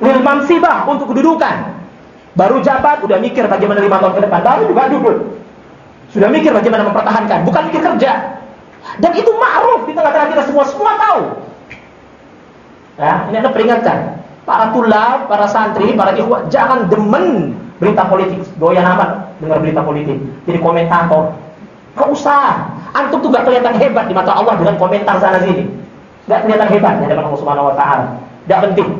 Lil mansibah, untuk kedudukan. Baru jabat, udah mikir bagaimana lima tahun ke depan. Baru juga duduk. Sudah mikir bagaimana mempertahankan, bukan mikir kerja. Dan itu ma'ruf di tengah-tengah kita semua, semua tahu. Ya, ini ada peringatan para tulab, para santri, para ikhwah jangan demen berita politik, doyan amat dengar berita politik. Jadi komentator. Gak usah. Antum tuh gak kelihatan hebat di mata Allah dengan komentar sana sini. Gak kelihatan hebat di hadapan Allah Subhanahu wa taala. Gak penting.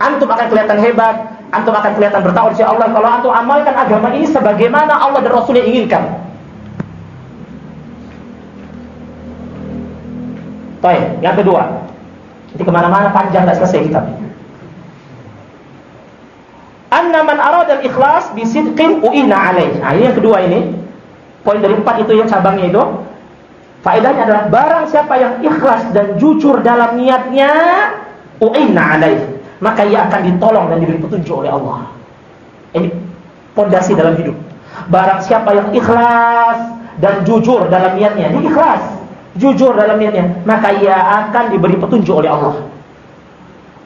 Antum akan kelihatan hebat, antum akan kelihatan bertawar di Allah kalau antum amalkan agama ini sebagaimana Allah dan Rasulnya inginkan. Baik, yang kedua. Jadi ke mana-mana panjang gak selesai kitabnya anna man arada al-ikhlas bi sidqin uina alaih. Nah, ini yang kedua ini. Poin dari empat itu yang cabangnya itu. Faedahnya adalah barang siapa yang ikhlas dan jujur dalam niatnya, uina alaih. Maka ia akan ditolong dan diberi petunjuk oleh Allah. Ini pondasi dalam hidup. Barang siapa yang ikhlas dan jujur dalam niatnya, dia ikhlas, jujur dalam niatnya, maka ia akan diberi petunjuk oleh Allah.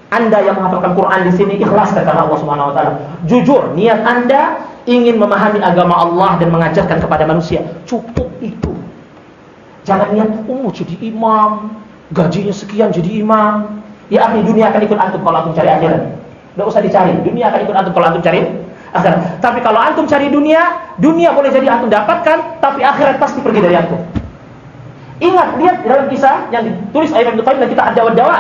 Anda yang menghafalkan Quran di sini ikhlas karena Allah Subhanahu wa taala. Jujur, niat Anda ingin memahami agama Allah dan mengajarkan kepada manusia. Cukup itu. Jangan niat, oh jadi imam, gajinya sekian jadi imam. Ya ahli dunia akan ikut antum kalau antum cari akhirat. Tidak usah dicari, dunia akan ikut antum kalau antum cari akhirat. Tapi kalau antum cari dunia, dunia boleh jadi antum dapatkan, tapi akhirat pasti pergi dari antum. Ingat, lihat dalam kisah yang ditulis Ibnu Qayyim dan kita ada dawa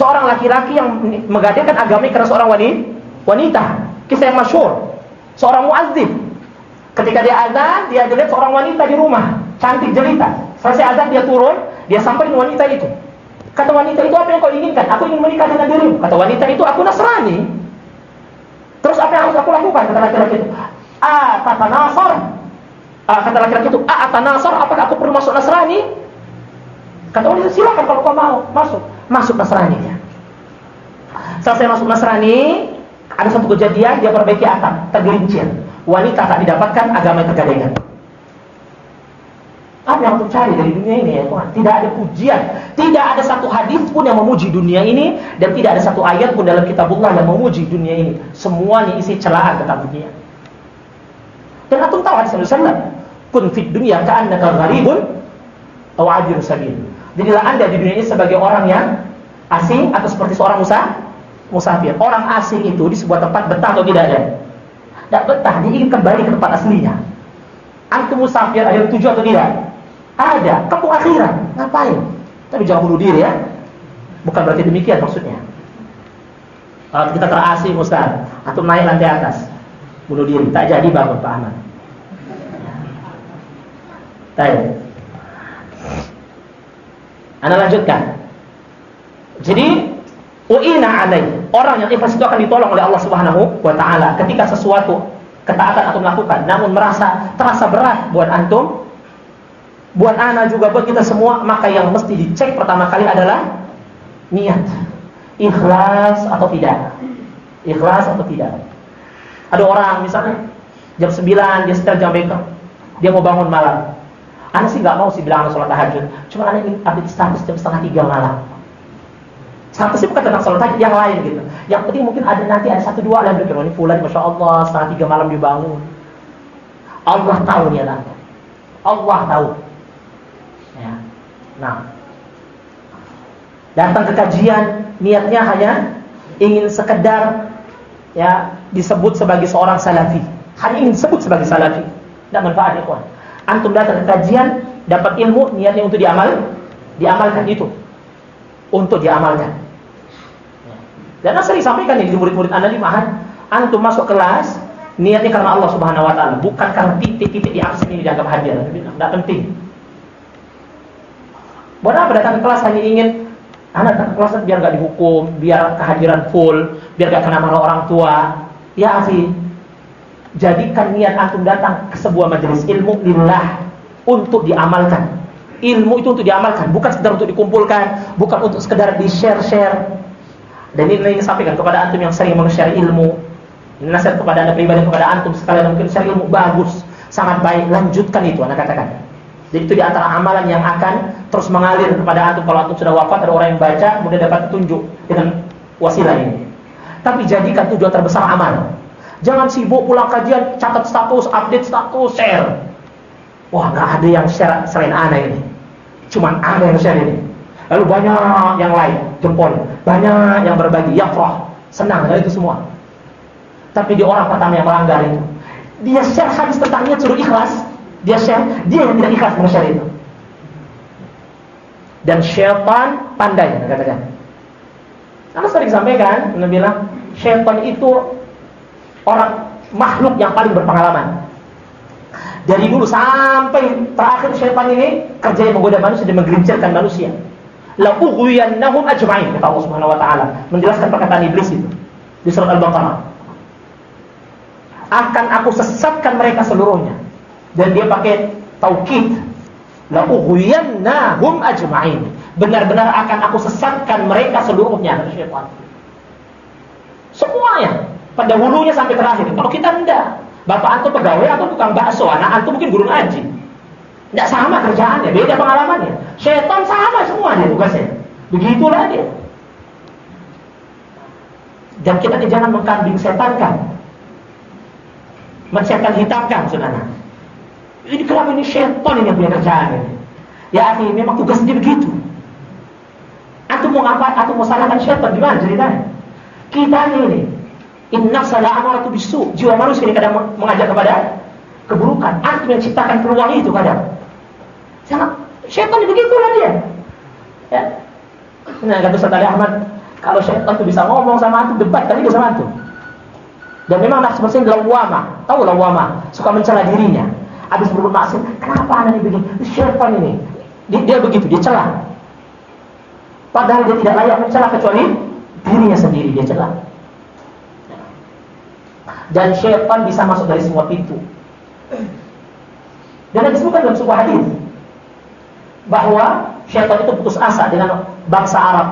seorang laki-laki yang menggadaikan agama karena seorang wanita, wanita. Kisah yang masyhur. Seorang muazzin. Ketika dia azan, dia lihat seorang wanita di rumah, cantik jelita. Selesai azan dia turun, dia sampai dengan wanita itu. Kata wanita itu apa yang kau inginkan? Aku ingin menikah dengan dirimu. Kata wanita itu aku Nasrani. Terus apa yang harus aku lakukan? Kata laki-laki itu. Ah, kata Nasr. Ah, kata laki-laki itu, ah, kata Nasr, apakah aku perlu masuk Nasrani? Kata wanita, silakan kalau kau mau masuk masuk Nasrani. Selesai masuk Nasrani, ada satu kejadian dia perbaiki atap, tergelincir. Wanita tak didapatkan agama tergadengan. Apa yang untuk cari dari dunia ini ya Tuhan? Tidak ada pujian, tidak ada satu hadis pun yang memuji dunia ini dan tidak ada satu ayat pun dalam kitabullah yang memuji dunia ini. Semuanya isi celaan tentang dunia. Dan antum tahu hadis Rasulullah, "Kun fid dunya ka'annaka gharibun aw 'abirun sabil." Jadilah Anda di dunia ini sebagai orang yang asing atau seperti seorang musa, musafir. Orang asing itu di sebuah tempat betah atau tidak ada? Tidak betah, dia ingin kembali ke tempat aslinya. Antum musafir ada tujuh atau tidak? Ada, kamu akhiran. Ngapain? Tapi jangan bunuh diri ya. Bukan berarti demikian maksudnya. Kalau kita terasing Ustaz, atau naik lantai atas, bunuh diri, tak jadi bangun Pak Ahmad. Baik. Anda lanjutkan. Jadi uina alaih. Orang yang ikhlas itu akan ditolong oleh Allah Subhanahu wa taala ketika sesuatu ketaatan antum lakukan, namun merasa terasa berat buat antum, buat anak juga buat kita semua, maka yang mesti dicek pertama kali adalah niat. Ikhlas atau tidak? Ikhlas atau tidak? Ada orang misalnya jam 9 dia setel jam beker, dia mau bangun malam. Anak sih nggak mau sih bilang sholat tahajud, cuma anak ingin update status jam setengah tiga malam. Statusnya bukan tentang sholat tahajud yang lain gitu. Yang penting mungkin ada nanti ada satu dua yang berkira ini fulan, masya Allah setengah tiga malam dibangun. Allah tahu nih nanti. Allah tahu. Ya. Nah, datang ke kajian niatnya hanya ingin sekedar ya disebut sebagai seorang salafi. Hanya ingin disebut sebagai salafi. Tidak manfaat ya. Antum datang ke kajian, dapat ilmu, niatnya untuk diamal, diamalkan itu. Untuk diamalkan. Dan saya sering sampaikan ini di murid-murid Anda di Mahat, antum masuk kelas, niatnya karena Allah Subhanahu wa taala, bukan karena titik-titik di absen ini dianggap hadir. Tidak penting. Buat apa datang ke kelas hanya ingin anak datang ke kelas biar nggak dihukum, biar kehadiran full, biar gak kena marah orang tua. Ya akhi, Jadikan niat antum datang ke sebuah majelis ilmu lillah untuk diamalkan. Ilmu itu untuk diamalkan, bukan sekedar untuk dikumpulkan, bukan untuk sekedar di-share-share. Dan ini ingin sampaikan kepada antum yang sering meng-share ilmu. Ini nasihat kepada anda pribadi kepada antum sekalian mungkin share ilmu bagus, sangat baik. Lanjutkan itu, anda katakan. Jadi itu di antara amalan yang akan terus mengalir kepada antum kalau antum sudah wafat ada orang yang baca kemudian dapat petunjuk dengan wasilah ini. Tapi jadikan tujuan terbesar amal. Jangan sibuk pulang kajian, catat status, update status, share. Wah, nggak ada yang share selain Ana ini. Cuman Ana yang share ini. Lalu banyak yang lain, jempol. Banyak yang berbagi, ya roh. Senang dari itu semua. Tapi di orang pertama yang melanggar itu. Dia share hadis tentang niat suruh ikhlas. Dia share, dia yang tidak ikhlas meng-share itu. Dan syaitan pandai, katakan. Karena sering sampaikan, Nabi bilang, syaitan itu orang makhluk yang paling berpengalaman. Dari dulu sampai terakhir syaitan ini kerja yang menggoda manusia dan menggelincirkan manusia. La ughwiyannahum ajma'in kata Allah Subhanahu wa taala menjelaskan perkataan iblis itu di surat Al-Baqarah. Akan aku sesatkan mereka seluruhnya. Dan dia pakai taukid. La ughwiyannahum ajma'in. Benar-benar akan aku sesatkan mereka seluruhnya kata syaitan. Semuanya pada hulunya sampai terakhir. Kalau kita enggak, bapak antum pegawai atau tukang bakso, anak antum mungkin guru ngaji. Enggak sama kerjaannya, beda pengalamannya. Setan sama semua dia tugasnya. Begitulah dia. Dan kita jangan mengkambing setan kan. Mensetan hitamkan saudara. Ini kenapa ini setan ini yang punya kerjaan ini? Ya akhi, memang tugas dia begitu. Antum mau ngapa? Antum mau salahkan setan gimana ceritanya? Kita ini Inna salah amaratu bisu. Jiwa manusia ini kadang mengajak kepada keburukan. Antum yang ciptakan peluang itu kadang. Jangan syaitan begitulah dia. Ya. Nah, kata Ustaz Ali Ahmad, kalau syaitan itu bisa ngomong sama antum, debat kali sama antum. Dan memang nafsu mesin lawama, tahu lawama, suka mencela dirinya. Habis berbuat maksiat, kenapa anak ini begini? Syaitan ini, dia, dia begitu, dia celah. Padahal dia tidak layak mencela kecuali dirinya sendiri dia celah dan syaitan bisa masuk dari semua pintu. Dan yang disebutkan dalam sebuah hadis bahwa syaitan itu putus asa dengan bangsa Arab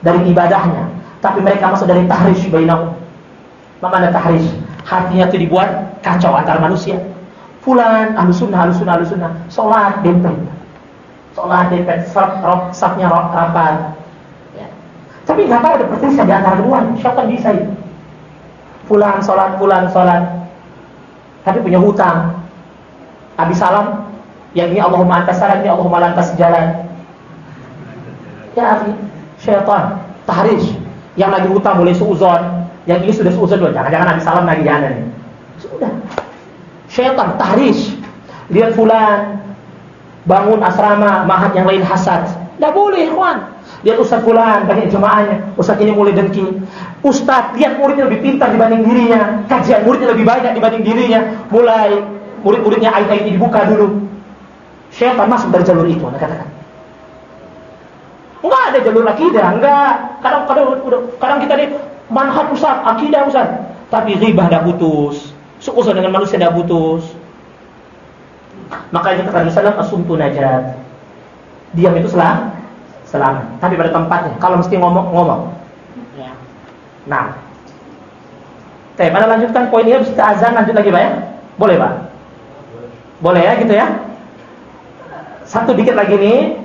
dari ibadahnya, tapi mereka masuk dari tahrish bainahum. Mana tahrish? Hatinya itu dibuat kacau antara manusia. Fulan sunnah, ahlu sunnah, sholat dempet, sholat dempet, safnya rapat. Ya. Tapi nggak tahu ada perselisihan di antara kedua. Syaitan bisa itu. Pulang sholat, pulang sholat Tapi punya hutang. Habis salam Yang ini Allahumma antas salam, ini Allahumma lantas jalan Ya akhi Syaitan, tahrish. Yang lagi hutang boleh suuzon Yang ini sudah suuzon dulu, jangan-jangan habis salam lagi nih. Sudah. Syaitan, tahrish. Lihat fulan Bangun asrama, mahat yang lain hasad. Tidak boleh, kawan Lihat Ustaz Fulan, banyak jemaahnya. Ustaz ini mulai dengki. Ustaz, lihat muridnya lebih pintar dibanding dirinya. Kajian muridnya lebih banyak dibanding dirinya. Mulai murid-muridnya ayat-ayat dibuka dulu. Syaitan masuk dari jalur itu, anda katakan. Enggak ada jalur akidah, enggak. Kadang-kadang kadang kita nih manhaj Ustaz, akidah Ustaz. Tapi ghibah dah putus. Seusul dengan manusia tidak putus. Maka itu kata Rasulullah asumtu najat. Diam itu selamat. Selamat. Tapi pada tempatnya. Kalau mesti ngomong-ngomong. Ya. Nah. Oke, mana lanjutkan poin ini kita azan lanjut lagi Pak ya? Boleh Pak? Boleh ya gitu ya? Satu dikit lagi nih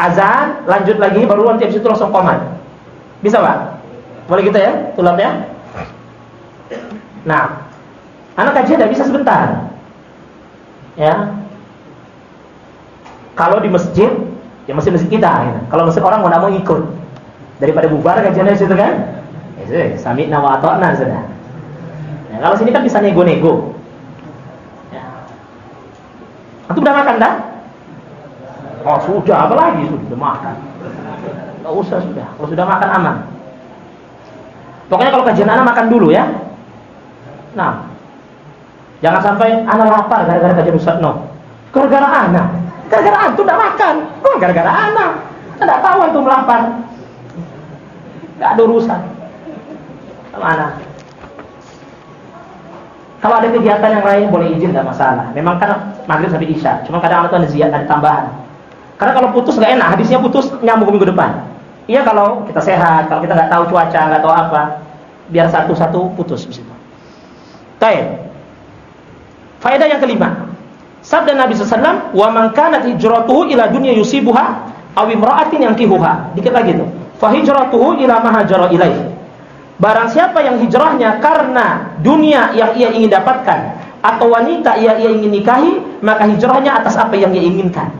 azan, lanjut lagi baru nanti itu langsung komat. Bisa Pak? Boleh gitu ya? Tulap ya? Nah, anak kajian tidak bisa sebentar. Ya. Kalau di masjid, ya masjid masjid kita. Ya. Kalau masjid orang mau mau ikut, daripada bubar kajiannya situ kan? Ya, sami nawa atau sudah. Ya, kalau sini kan bisa nego-nego. Ya. Udah makan dah? Oh sudah, apa lagi sudah makan? Gak usah sudah. Kalau sudah makan aman. Pokoknya kalau kajian anak makan dulu ya. Nah, jangan sampai anak lapar gara-gara kajian Ustaz no. Gara-gara anak. Gara-gara antum tidak makan. Oh, gara-gara anak. Tidak tahu antum lapar. Tidak ada urusan. Sama anak. Kalau ada kegiatan yang lain boleh izin tidak masalah. Memang kan maghrib sampai isya. Cuma kadang ada ziyadah ada tambahan. Karena kalau putus nggak enak, hadisnya putus nyambung minggu depan. Iya kalau kita sehat, kalau kita nggak tahu cuaca, nggak tahu apa, biar satu-satu putus di situ. Faedah yang kelima. Sabda Nabi SAW, "Wa man kanat hijratuhu ila dunya yusibuha aw imra'atin yankihuha." Dikit lagi tuh. Fa hijratuhu ila ma hajara ilaih. Barang siapa yang hijrahnya karena dunia yang ia ingin dapatkan atau wanita yang ia ingin nikahi, maka hijrahnya atas apa yang ia inginkan.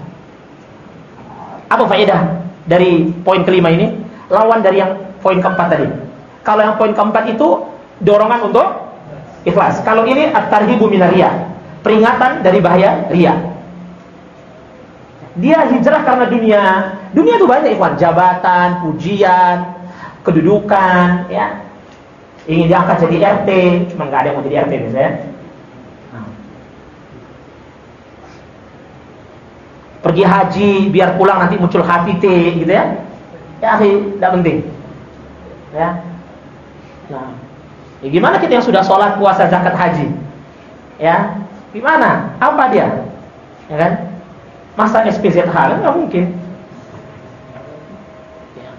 Apa faedah dari poin kelima ini? Lawan dari yang poin keempat tadi. Kalau yang poin keempat itu dorongan untuk ikhlas. Kalau ini at-tarhibu peringatan dari bahaya ria. Dia hijrah karena dunia. Dunia itu banyak ikhwan, jabatan, pujian, kedudukan, ya. Ingin diangkat jadi RT, cuma nggak ada yang mau jadi RT misalnya. Nah. Pergi haji biar pulang nanti muncul HPT gitu ya. Ya, tidak penting. Ya, Nah, ya gimana kita yang sudah sholat, puasa, zakat, haji? Ya, gimana? Apa dia? Ya kan? Masa SPZH nggak mungkin. Ya.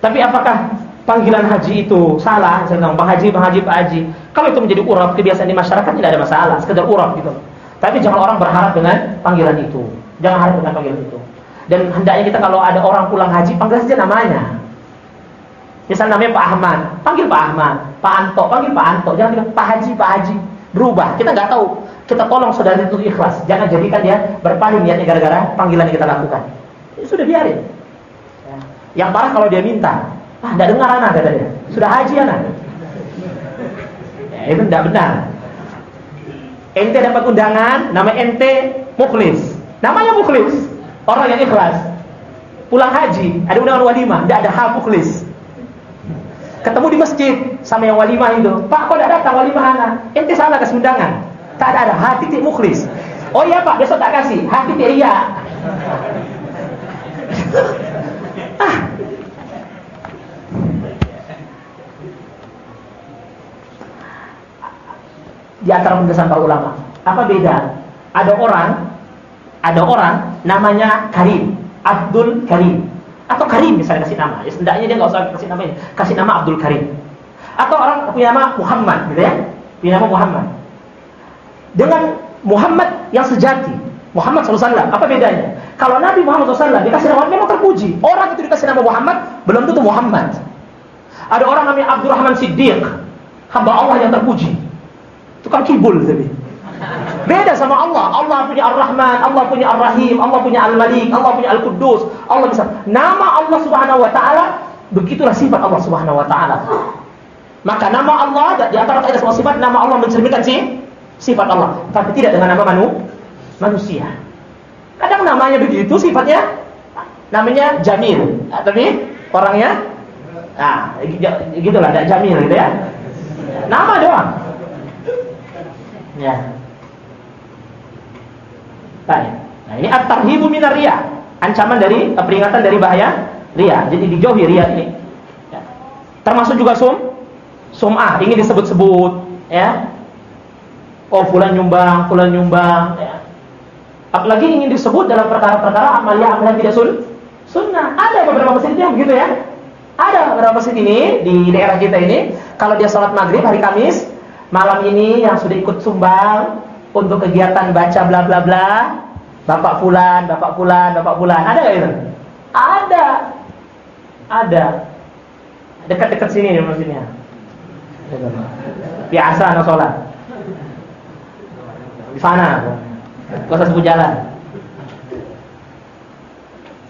Tapi apakah panggilan haji itu salah? Saya bilang, Bang Haji, Bang Haji, Pak Haji. Kalau itu menjadi urap kebiasaan di masyarakat tidak ada masalah, sekedar urap gitu. Tapi jangan orang berharap dengan panggilan itu. Jangan harap dengan panggilan itu. Dan hendaknya kita kalau ada orang pulang haji, panggil saja namanya. Misal namanya Pak Ahmad, panggil Pak Ahmad. Pak Anto, panggil Pak Anto. Jangan bilang Pak Haji, Pak Haji. Berubah. Kita nggak tahu. Kita tolong saudara itu ikhlas. Jangan jadikan dia berpaling niatnya gara-gara panggilan yang kita lakukan. Ya, sudah biarin. Ya. Yang parah kalau dia minta. Ah, tidak dengar anak kata dia. Sudah haji anak. Ya, itu tidak benar. Ente dapat undangan, nama ente Muklis. Namanya Muklis. Orang yang ikhlas. Pulang haji, ada undangan walimah, tidak ada hal Muklis. Ketemu di masjid sama yang walimah itu. Pak, kok tidak datang walimah anak? Ente salah kasih undangan. Tak ada, hati titik mukhlis. Oh iya Pak, besok tak kasih. Hati titik ria. ah. Di antara penjelasan para ulama, apa beda? Ada orang, ada orang namanya Karim, Abdul Karim atau Karim misalnya kasih nama. Ya setidaknya dia nggak usah kasih nama ini, kasih nama Abdul Karim. Atau orang punya nama Muhammad, gitu ya. Punya nama Muhammad. Dengan Muhammad yang sejati, Muhammad SAW, apa bedanya? Kalau Nabi Muhammad SAW dikasih nama memang terpuji. Orang itu dikasih nama Muhammad, belum tentu Muhammad. Ada orang namanya Abdurrahman Siddiq, hamba Allah yang terpuji. Tukang kibul tapi. Beda sama Allah. Allah punya Ar-Rahman, Allah punya Ar-Rahim, Allah punya Al-Malik, Allah punya Al-Quddus. Allah bisa. Nama Allah Subhanahu wa taala begitulah sifat Allah Subhanahu wa taala. Maka nama Allah di antara kaidah semua sifat nama Allah mencerminkan si sifat Allah, tapi tidak dengan nama manu, manusia. Kadang namanya begitu sifatnya namanya Jamil, nah, tapi orangnya ah gitulah tidak Jamil gitu ya. Nama doang. Ya. Baik. Nah, ini at-tarhibu minar. Ancaman dari peringatan dari bahaya riya. Jadi dijauhi riya ini. Ya. Termasuk juga sum sum'ah, ingin disebut-sebut, ya. Oh, fulan nyumbang, fulan nyumbang. Ya. Apalagi ingin disebut dalam perkara-perkara amalia amalia tidak sun sunnah. Ada beberapa masjid yang begitu ya. Ada beberapa masjid ini di daerah kita ini, kalau dia sholat maghrib hari Kamis, malam ini yang sudah ikut sumbang untuk kegiatan baca bla bla bla, bapak fulan, bapak fulan, bapak fulan, ada nggak itu? Ada, ada. Dekat-dekat sini nih maksudnya. Biasa anak sholat. Di sana, gak usah sebut jalan.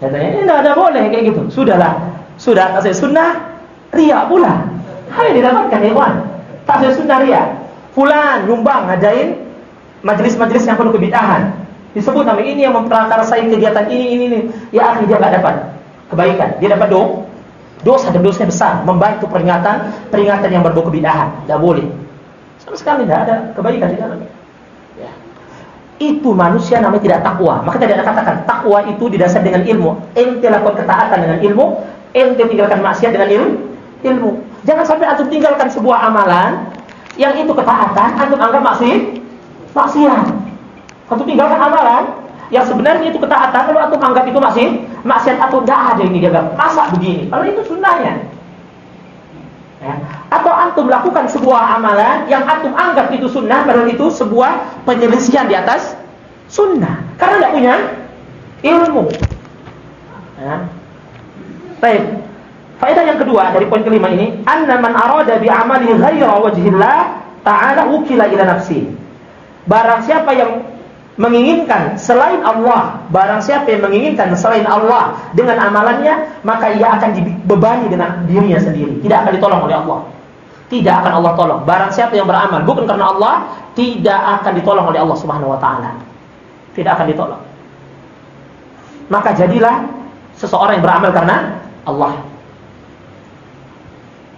Katanya ini tidak ada boleh kayak gitu. Sudahlah, sudah tasir sunnah, ria pula. Hal yang didapatkan ikhwan. Tasir sunnah ria. Fulan nyumbang ngadain majelis-majelis yang penuh kebitahan. Disebut nama ini yang memperakarsai kegiatan ini ini ini. Ya akhirnya dia nggak dapat kebaikan. Dia dapat dong dosa dan dosanya besar. Membantu peringatan peringatan yang berbau kebidahan. Tidak boleh. Sama sekali tidak ada kebaikan di dalamnya. Itu manusia namanya tidak takwa. Maka tidak ada katakan takwa itu didasar dengan ilmu. Ente lakukan ketaatan dengan ilmu. Ente tinggalkan maksiat dengan ilmu. Ilmu. Jangan sampai antum tinggalkan sebuah amalan yang itu ketaatan, antum anggap maksiat. Maksiat. Antum tinggalkan amalan yang sebenarnya itu ketaatan, lalu antum anggap itu masih maksiat atau tidak ada ini dia masa begini. Kalau itu sunnahnya. Ya. Atau antum lakukan sebuah amalan yang antum anggap itu sunnah, padahal itu sebuah penyelisihan di atas sunnah. Karena tidak punya ilmu. Ya. Baik. Faedah yang kedua dari poin kelima ini, anna man arada bi amali ghaira wajhillah ta'ala ukila ila nafsi. Barang siapa yang menginginkan selain Allah, barang siapa yang menginginkan selain Allah dengan amalannya, maka ia akan dibebani dengan dirinya sendiri, tidak akan ditolong oleh Allah. Tidak akan Allah tolong. Barang siapa yang beramal bukan karena Allah, tidak akan ditolong oleh Allah Subhanahu wa taala. Tidak akan ditolong. Maka jadilah seseorang yang beramal karena Allah.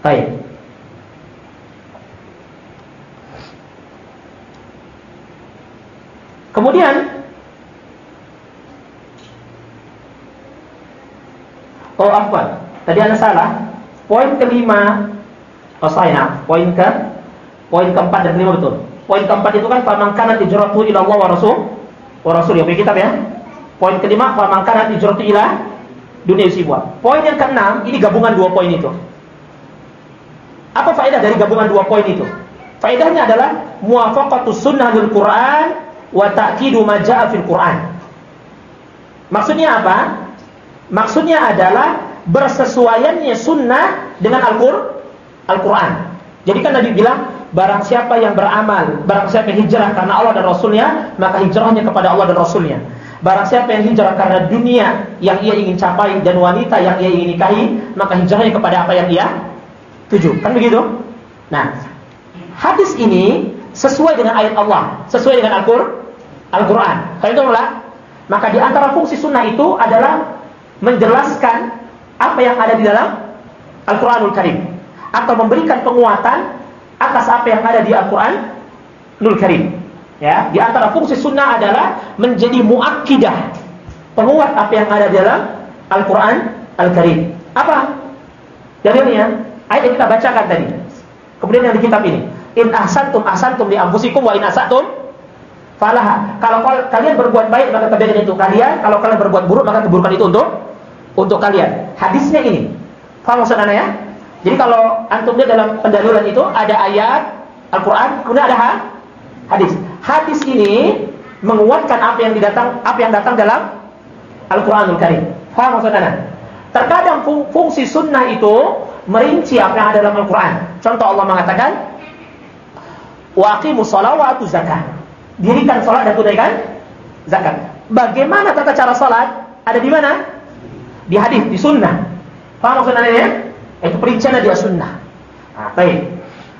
Baik. Kemudian Oh apa? Tadi anda salah. Poin kelima Oh saya Poin ke Poin keempat dan kelima betul. Poin keempat itu kan faman kana hijratuhu ila Allah wa rasul wa rasul ya kitab ya. Poin kelima faman kana hijratuhu ila dunia sibwa. Poin yang keenam ini gabungan dua poin itu. Apa faedah dari gabungan dua poin itu? Faedahnya adalah muwafaqatus sunnah lil Quran wa ta'kidu ma ja'a fil Qur'an. Maksudnya apa? Maksudnya adalah bersesuaiannya sunnah dengan Al-Qur'an. Jadi kan Nabi bilang, barang siapa yang beramal, barang siapa yang hijrah karena Allah dan Rasulnya, maka hijrahnya kepada Allah dan Rasulnya. Barang siapa yang hijrah karena dunia yang ia ingin capai dan wanita yang ia ingin nikahi, maka hijrahnya kepada apa yang ia tuju. Kan begitu? Nah, hadis ini sesuai dengan ayat Allah, sesuai dengan Al-Qur'an. Al-Quran. Itu maka di antara fungsi sunnah itu adalah menjelaskan apa yang ada di dalam Al-Quranul Karim atau memberikan penguatan atas apa yang ada di Al-Quranul Karim. Ya, di antara fungsi sunnah adalah menjadi muakkidah, penguat apa yang ada di dalam Al-Quran Al-Karim. Apa? Dalilnya ayat yang kita bacakan tadi. Kemudian yang di kitab ini, in ahsantum ahsantum li anfusikum wa in asatum falaha. Kalau kalian berbuat baik maka kebaikan itu kalian, kalau kalian berbuat buruk maka keburukan itu untuk untuk kalian. Hadisnya ini. Paham maksud Anda ya? Jadi kalau antum lihat dalam pendalilan itu ada ayat Al-Qur'an, kemudian ada hadis. Hadis ini menguatkan apa yang didatang apa yang datang dalam Al-Qur'anul Karim. Paham maksud Anda? Terkadang fungsi sunnah itu merinci apa yang ada dalam Al-Qur'an. Contoh Allah mengatakan wa aqimus salawatu zakat dirikan sholat dan tunaikan zakat. Bagaimana tata cara sholat? Ada di mana? Di hadis, di sunnah. Paham maksudnya ya? Itu perinciannya di sunnah. Nah, baik.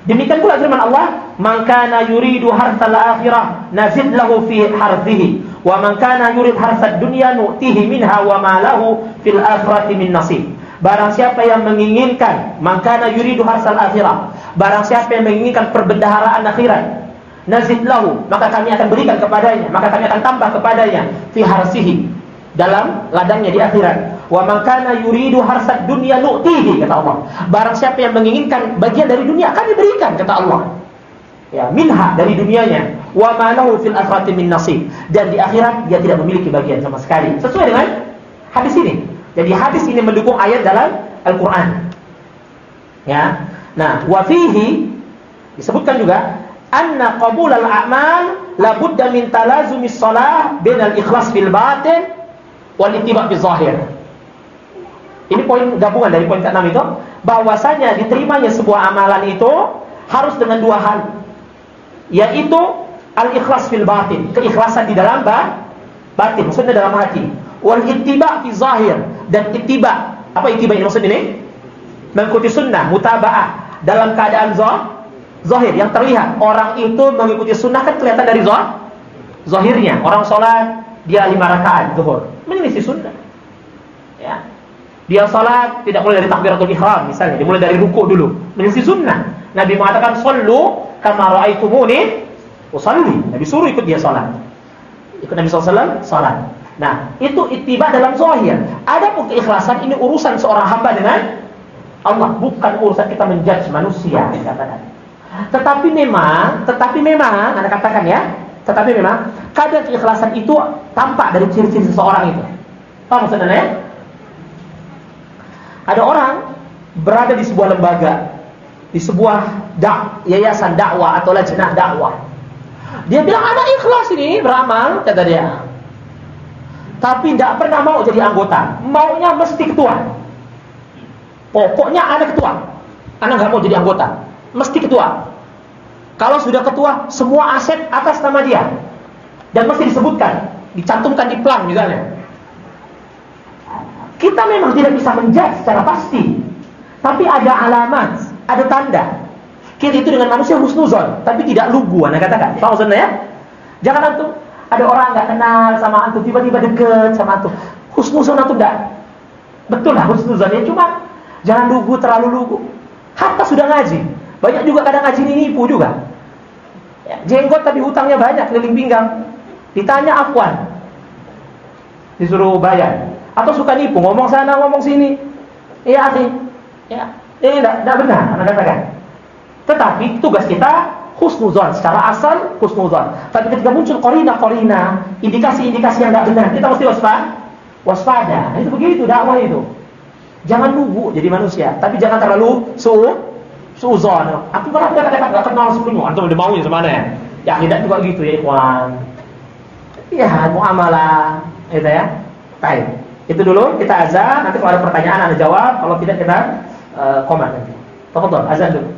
Demikian pula firman Allah, "Man kana yuridu harthal akhirah nazid lahu fi harthihi, wa man kana yurid harthad dunya nu'tihi minha wa ma lahu fil akhirati min nasib." Barang siapa yang menginginkan, man kana yuridu harthal akhirah, barang siapa yang menginginkan perbendaharaan akhirat, nazid lahu maka kami akan berikan kepadanya maka kami akan tambah kepadanya fi harsihi dalam ladangnya di akhirat. Wa man kana yuridu harsad dunya nu'tihi kata Allah. Barang siapa yang menginginkan bagian dari dunia kami berikan kata Allah. Ya minha dari dunianya. Wa ma lahu fil akhirati min nasib. Dan di akhirat dia tidak memiliki bagian sama sekali. Sesuai dengan hadis ini. Jadi hadis ini mendukung ayat dalam Al-Qur'an. Ya. Nah wa fihi disebutkan juga anna qabulal a'mal la budda min talazumi shalah bainal ikhlas fil batin wal ittiba' fi zahir ini poin gabungan dari poin ke-6 itu bahwasanya diterimanya sebuah amalan itu harus dengan dua hal yaitu al-ikhlas fil batin, keikhlasan di dalam batin, maksudnya dalam hati. Wal ittiba fi zahir dan ittiba. Apa ittiba ini maksud ini? Mengikuti sunnah, mutaba'ah dalam keadaan zahir yang terlihat. Orang itu mengikuti sunnah kan kelihatan dari zahir. Zahirnya, orang sholat dia lima rakaat zuhur, menyelisih sunnah. Ya. Dia sholat tidak mulai dari takbiratul ihram misalnya, dimulai dari ruku dulu, menyelisih sunnah. Nabi mengatakan sallu kama raaitumuni usalli. Nabi suruh ikut dia salat. Ikut Nabi SAW salat. Nah, itu ittiba dalam zahir. Ada keikhlasan ini urusan seorang hamba dengan Allah, bukan urusan kita menjudge manusia. Tetapi memang, tetapi memang, Anda katakan ya, tetapi memang kadang keikhlasan itu tampak dari ciri-ciri seseorang itu. Apa maksudnya ya? Ada orang berada di sebuah lembaga di sebuah dak, yayasan dakwah atau lajnah dakwah. Dia bilang anak ikhlas ini beramal kata dia. Tapi tidak pernah mau jadi anggota, maunya mesti ketua. Pokoknya anak ketua, anak nggak mau jadi anggota, mesti ketua. Kalau sudah ketua, semua aset atas nama dia dan mesti disebutkan, dicantumkan di plan misalnya. Kita memang tidak bisa menjudge secara pasti, tapi ada alamat ada tanda. Kita itu dengan manusia husnuzon, tapi tidak lugu, anda katakan. Maksudnya ya? Jangan antum ada orang nggak kenal sama antum tiba-tiba deket sama antum. Husnuzon antum enggak. Betul lah husnuzon ya, cuma jangan lugu terlalu lugu. Hatta sudah ngaji. Banyak juga kadang ngaji ini nipu juga. Ya, jenggot tapi hutangnya banyak keliling pinggang. Ditanya afwan. Disuruh bayar. Atau suka nipu, ngomong sana, ngomong sini. Iya, akhi. Ya, ini tidak benar, Anda katakan. Tetapi tugas kita husnuzon secara asal husnuzon. Tapi ketika muncul korina-korina, indikasi-indikasi yang tidak benar, kita mesti waspada. Waspada. Nah, itu begitu dakwah itu. Jangan lugu jadi manusia, tapi jangan terlalu Susah no. Aku malah kadang-kadang tak kenal sepenuh. Antum ada maunya mana? Ya tidak juga gitu ya ikhwan. Ya muamalah ya, itu ya. Baik. Itu dulu kita azan, nanti kalau ada pertanyaan ada jawab, kalau tidak kita uh, komen nanti. Tepat azan dulu.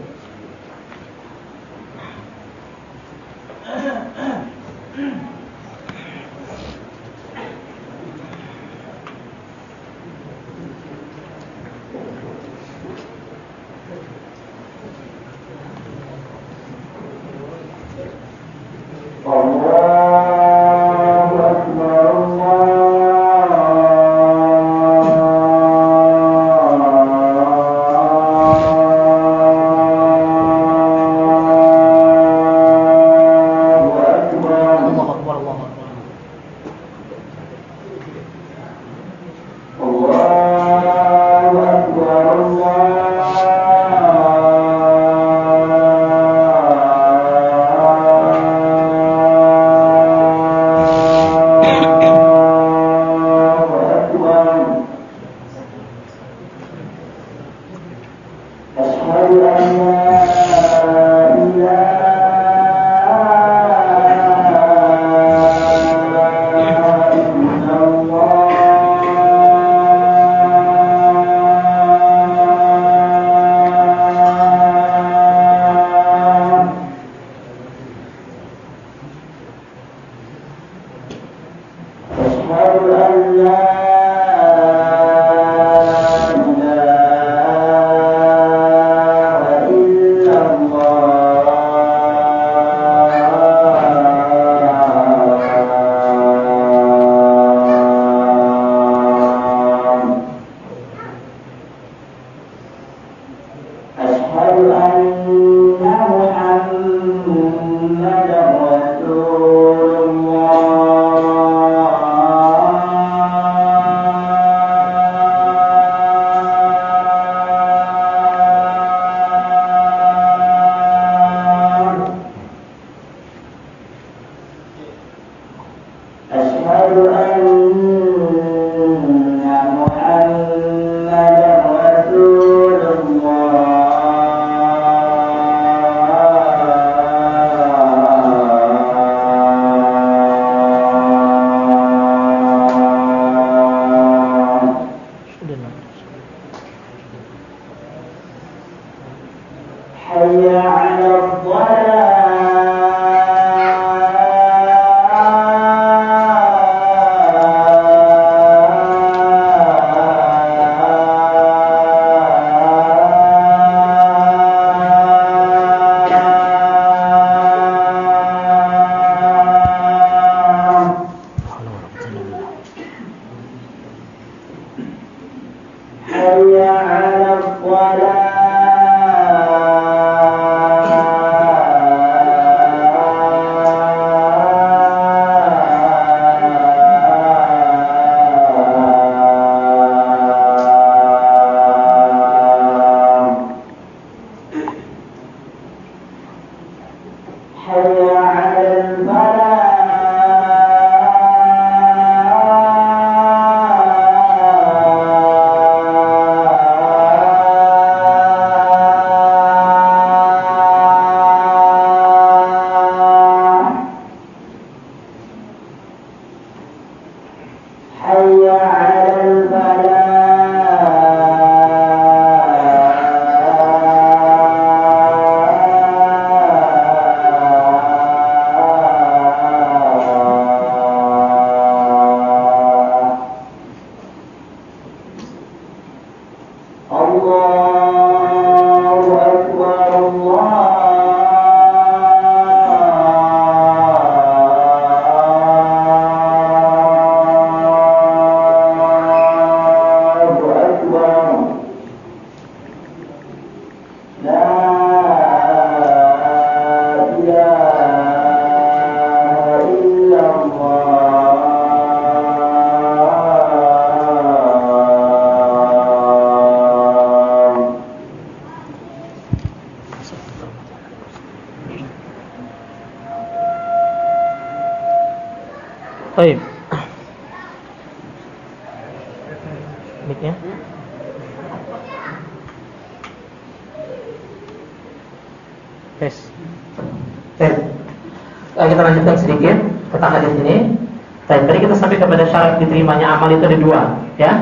Amal itu ada dua, ya.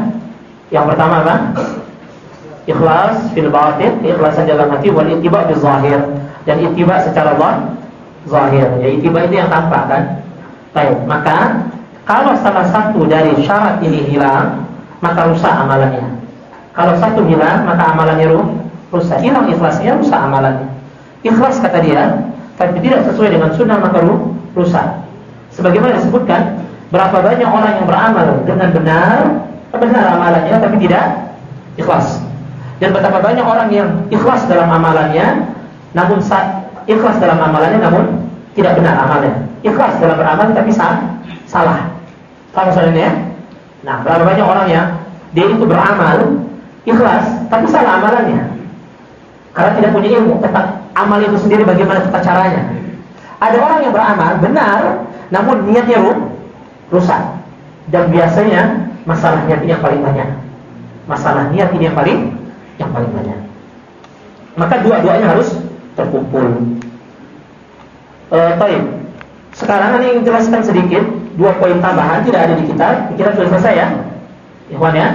Yang pertama apa? Ikhlas fil batin, ikhlasan dalam hati wal ittiba bil zahir. Dan ittiba secara zahir. Ya ittiba itu yang tampak kan? Baik, maka kalau salah satu dari syarat ini hilang, maka rusak amalannya. Kalau satu hilang, maka amalannya rusak. Hilang ikhlasnya, rusak amalannya. Ikhlas kata dia, tapi tidak sesuai dengan sunnah maka rusak. Sebagaimana disebutkan Berapa banyak orang yang beramal dengan benar, benar amalannya tapi tidak ikhlas. Dan betapa banyak orang yang ikhlas dalam amalannya, namun ikhlas dalam amalannya namun tidak benar amalnya. Ikhlas dalam beramal tapi salah. salah. Paham soalnya ya? Nah, berapa banyak orang yang dia itu beramal ikhlas tapi salah amalannya. Karena tidak punya ilmu tentang amal itu sendiri bagaimana tata caranya. Ada orang yang beramal benar namun niatnya ruh rusak. Dan biasanya masalah niat ini yang paling banyak. Masalah niat ini yang paling yang paling banyak. Maka dua-duanya harus terkumpul. Eh, baik. Sekarang ini jelaskan sedikit dua poin tambahan tidak ada di kitab. Kita sudah selesai ya, Ikhwan ya.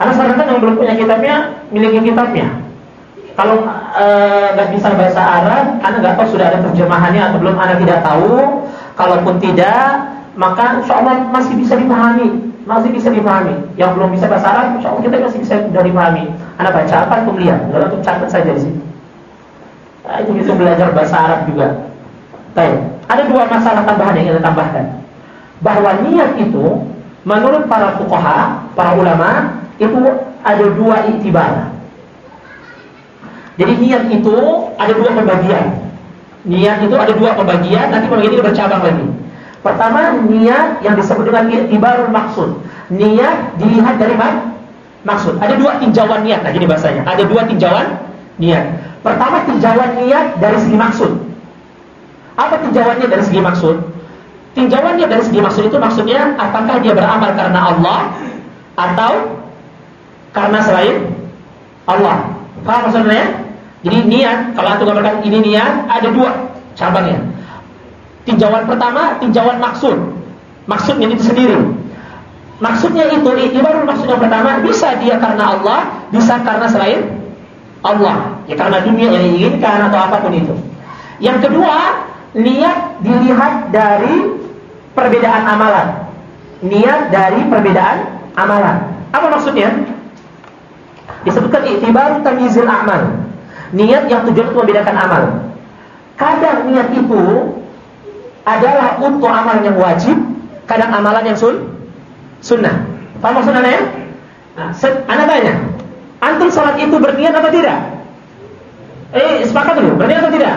Anak sarankan yang belum punya kitabnya miliki kitabnya. Kalau eh, nggak e, bisa bahasa Arab, karena nggak tahu sudah ada terjemahannya atau belum, anak tidak tahu. Kalaupun tidak, maka insya Allah masih bisa dipahami masih bisa dipahami. Yang belum bisa bahasa Arab insya Allah kita masih bisa sudah dipahami. Anak baca apa untuk lihat dalam untuk catat saja sini. Nah, itu bisa belajar bahasa Arab juga. Baik. ada dua masalah tambahan yang kita tambahkan. Bahwa niat itu menurut para fuqaha para ulama itu ada dua itibar. Jadi niat itu ada dua pembagian. Niat itu ada dua pembagian nanti pembagian ini bercabang lagi Pertama, niat yang disebut dengan ibarul maksud. Niat dilihat dari mana? Maksud. Ada dua tinjauan niat, nah gini bahasanya. Ada dua tinjauan niat. Pertama, tinjauan niat dari segi maksud. Apa tinjauannya dari segi maksud? Tinjauannya dari segi maksud itu maksudnya apakah dia beramal karena Allah atau karena selain Allah. Paham maksudnya? Jadi niat, kalau antum gambarkan ini niat, ada dua cabangnya. Tinjauan pertama, tinjauan maksud. Maksudnya itu sendiri. Maksudnya itu, itu baru maksud yang pertama, bisa dia karena Allah, bisa karena selain Allah. Ya karena dunia yang diinginkan atau apa pun itu. Yang kedua, niat dilihat dari perbedaan amalan. Niat dari perbedaan amalan. Apa maksudnya? Disebutkan iktibaru tamyizil a'mal. Niat yang tujuan untuk membedakan amal. Kadang niat itu adalah untuk amal yang wajib, kadang amalan yang sun sunnah. Paham maksudnya ya? Nah, anda tanya, antum salat itu berniat atau tidak? Eh, sepakat dulu, berniat atau tidak?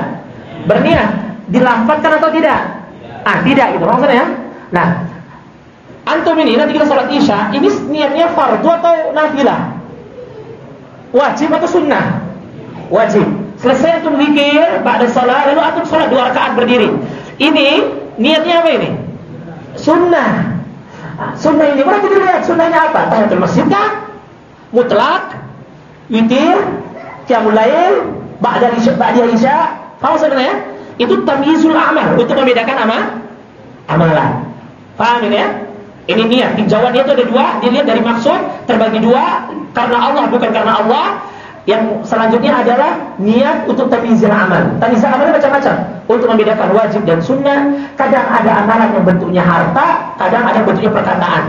Berniat, dilafalkan atau tidak? Ah, tidak gitu maksudnya. Nah, antum ini nanti kita salat isya, ini niatnya fardu atau nafilah? Wajib atau sunnah? Wajib. Selesai antum zikir, pada salat, lalu antum salat dua rakaat berdiri. Ini niatnya apa ini? Sunnah. Sunnah ini mana kita lihat sunnahnya apa? Tahiyatul masjid kah? Mutlak, witir, qiyamul lail, ba'da isya, ba'da isya. Faham sebenarnya? Itu tamyizul amal, untuk membedakan amal amalan. Paham ini ya? Ini niat, Dijawab niat itu ada dua, dilihat dari maksud, terbagi dua, karena Allah bukan karena Allah. Yang selanjutnya adalah niat untuk tamyizul amal. Tamyizul amal macam-macam untuk membedakan wajib dan sunnah. Kadang ada amalan yang bentuknya harta, kadang ada bentuknya perkataan.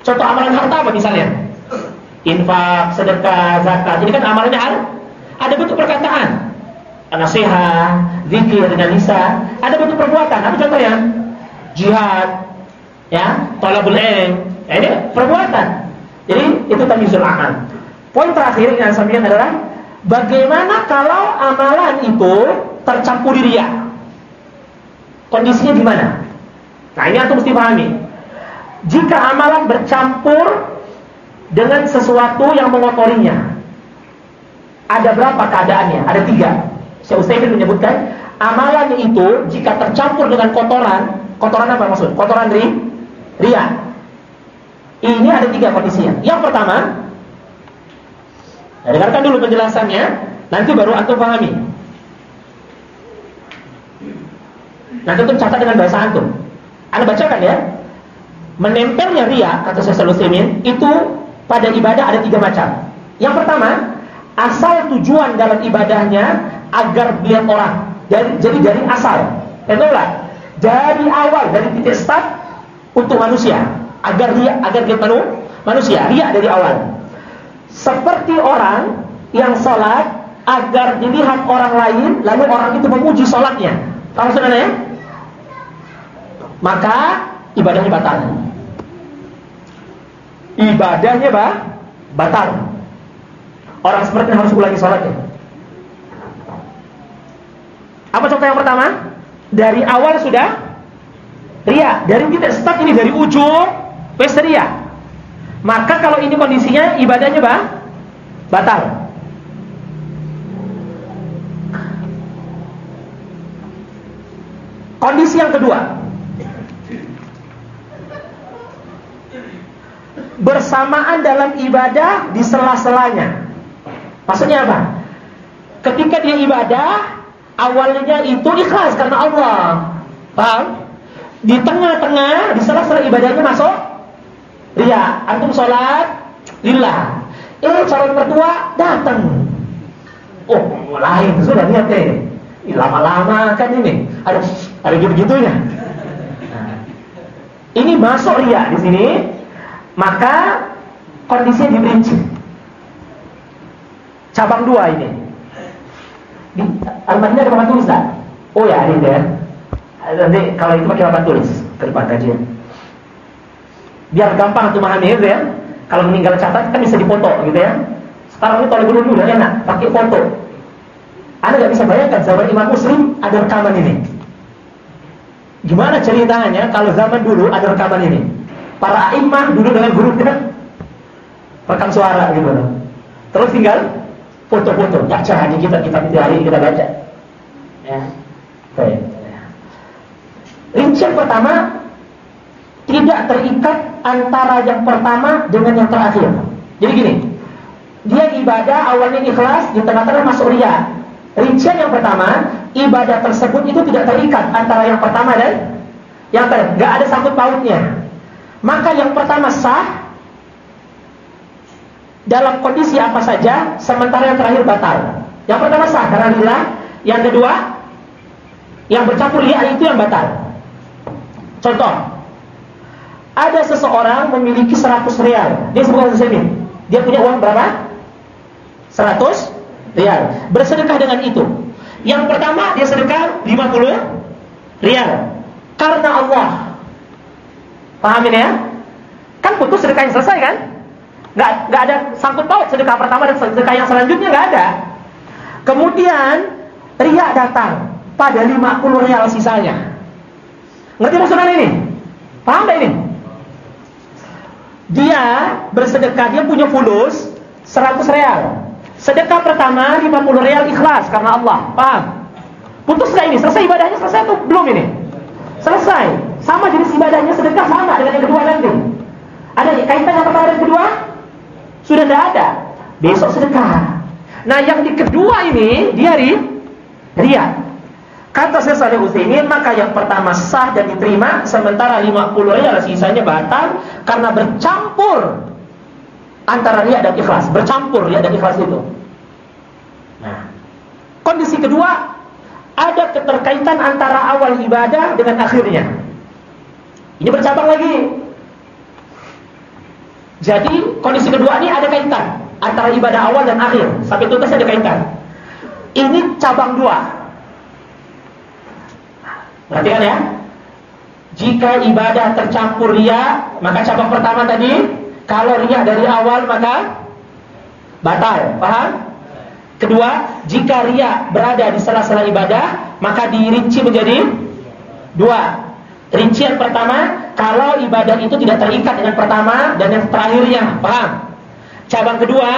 Contoh amalan harta apa misalnya? Infak, sedekah, zakat. Ini kan amalannya ada, ada bentuk perkataan. Nasihat, zikir dengan lisan, ada bentuk perbuatan. Apa contohnya? Jihad, ya, talabul ilm. Ya, ini perbuatan. Jadi itu tamyizul amal. Poin terakhir yang saya sampaikan adalah bagaimana kalau amalan itu tercampur riya? Kondisinya gimana? Nah ini antum mesti pahami. Jika amalan bercampur dengan sesuatu yang mengotorinya, ada berapa keadaannya? Ada tiga. Syekh Utsaimin menyebutkan amalan itu jika tercampur dengan kotoran, kotoran apa maksud? Kotoran ri, ria. Ini ada tiga kondisinya. Yang pertama, nah dengarkan dulu penjelasannya, nanti baru antum pahami. Nah tentu catat dengan bahasa antum. Anda bacakan ya. Menempelnya ria kata saya Utsaimin itu pada ibadah ada tiga macam. Yang pertama, asal tujuan dalam ibadahnya agar dilihat orang. Jadi, jadi dari asal. Itulah dari awal dari titik start untuk manusia agar dia agar dia manu, manusia ria dari awal. Seperti orang yang sholat agar dilihat orang lain lalu orang itu memuji sholatnya. Tahu sebenarnya? maka ibadahnya batal. Ibadahnya bah, batal. Orang seperti ini harus ulangi sholatnya. Apa contoh yang pertama? Dari awal sudah ria. Dari kita start ini dari ujung wes ria. Maka kalau ini kondisinya ibadahnya bah, batal. Kondisi yang kedua, bersamaan dalam ibadah di sela-selanya. Maksudnya apa? Ketika dia ibadah, awalnya itu ikhlas karena Allah. Paham? Di tengah-tengah, di sela-sela ibadahnya masuk ria. Antum sholat, lillah. Eh, calon mertua datang. Oh, lain sudah lihat deh. Lama-lama kan ini. Ada ada gitu-gitunya. Nah, ini masuk ria di sini maka kondisinya diperinci. Cabang dua ini. Di Al-Madinah ada papan tulis tak? Oh ya, ada ya. Nanti kalau itu pakai papan tulis depan kajian. Biar gampang tuh memahami itu ya. Kalau meninggal catat kan bisa dipoto gitu ya. Sekarang ini kalau dulu udah enak, pakai foto. Anda nggak bisa bayangkan zaman Imam Muslim ada rekaman ini. Gimana ceritanya kalau zaman dulu ada rekaman ini? para imam dulu dengan gurunya rekam suara gitu terus tinggal foto-foto baca di kita kita hari kita baca ya baik rincian pertama tidak terikat antara yang pertama dengan yang terakhir jadi gini dia ibadah awalnya ikhlas di tengah-tengah masuk ria rincian yang pertama ibadah tersebut itu tidak terikat antara yang pertama dan yang terakhir nggak ada sangkut pautnya maka yang pertama sah dalam kondisi apa saja, sementara yang terakhir batal. Yang pertama sah karena lillah. Yang kedua, yang bercampur riya itu yang batal. Contoh, ada seseorang memiliki 100 real. Dia sebuah sini. Dia punya uang berapa? 100 rial. Bersedekah dengan itu. Yang pertama dia sedekah 50 rial. Karena Allah. Pahamin ya? Kan putus sedekah yang selesai kan? Gak, gak ada sangkut paut sedekah pertama dan sedekah yang selanjutnya gak ada. Kemudian Ria datang pada 50 rial sisanya. Ngerti maksudnya ini? Paham gak ini? Dia bersedekah, dia punya fulus 100 real. Sedekah pertama 50 real ikhlas karena Allah. Paham? Putus gak ini? Selesai ibadahnya selesai atau belum ini? Selesai. Sama jenis ibadahnya sedekah sama dengan yang kedua nanti. Ada kaitan yang pertama dan kedua? Sudah tidak ada. Besok sedekah. Nah yang di kedua ini dia ri, ria. Kata saya Saleh Utsaimin maka yang pertama sah dan diterima sementara 50 real sisanya batal karena bercampur antara riak dan ikhlas, bercampur riak dan ikhlas itu. Nah, kondisi kedua ada keterkaitan antara awal ibadah dengan akhirnya. Ini bercabang lagi. Jadi kondisi kedua ini ada kaitan antara ibadah awal dan akhir. Sampai tuntas ada kaitan. Ini cabang dua. Perhatikan ya. Jika ibadah tercampur ria, maka cabang pertama tadi kalau riak dari awal maka batal, paham? Kedua, jika riak berada di sela-sela ibadah, maka dirinci menjadi dua. Rincian pertama, kalau ibadah itu tidak terikat dengan pertama dan yang terakhirnya, paham? Cabang kedua,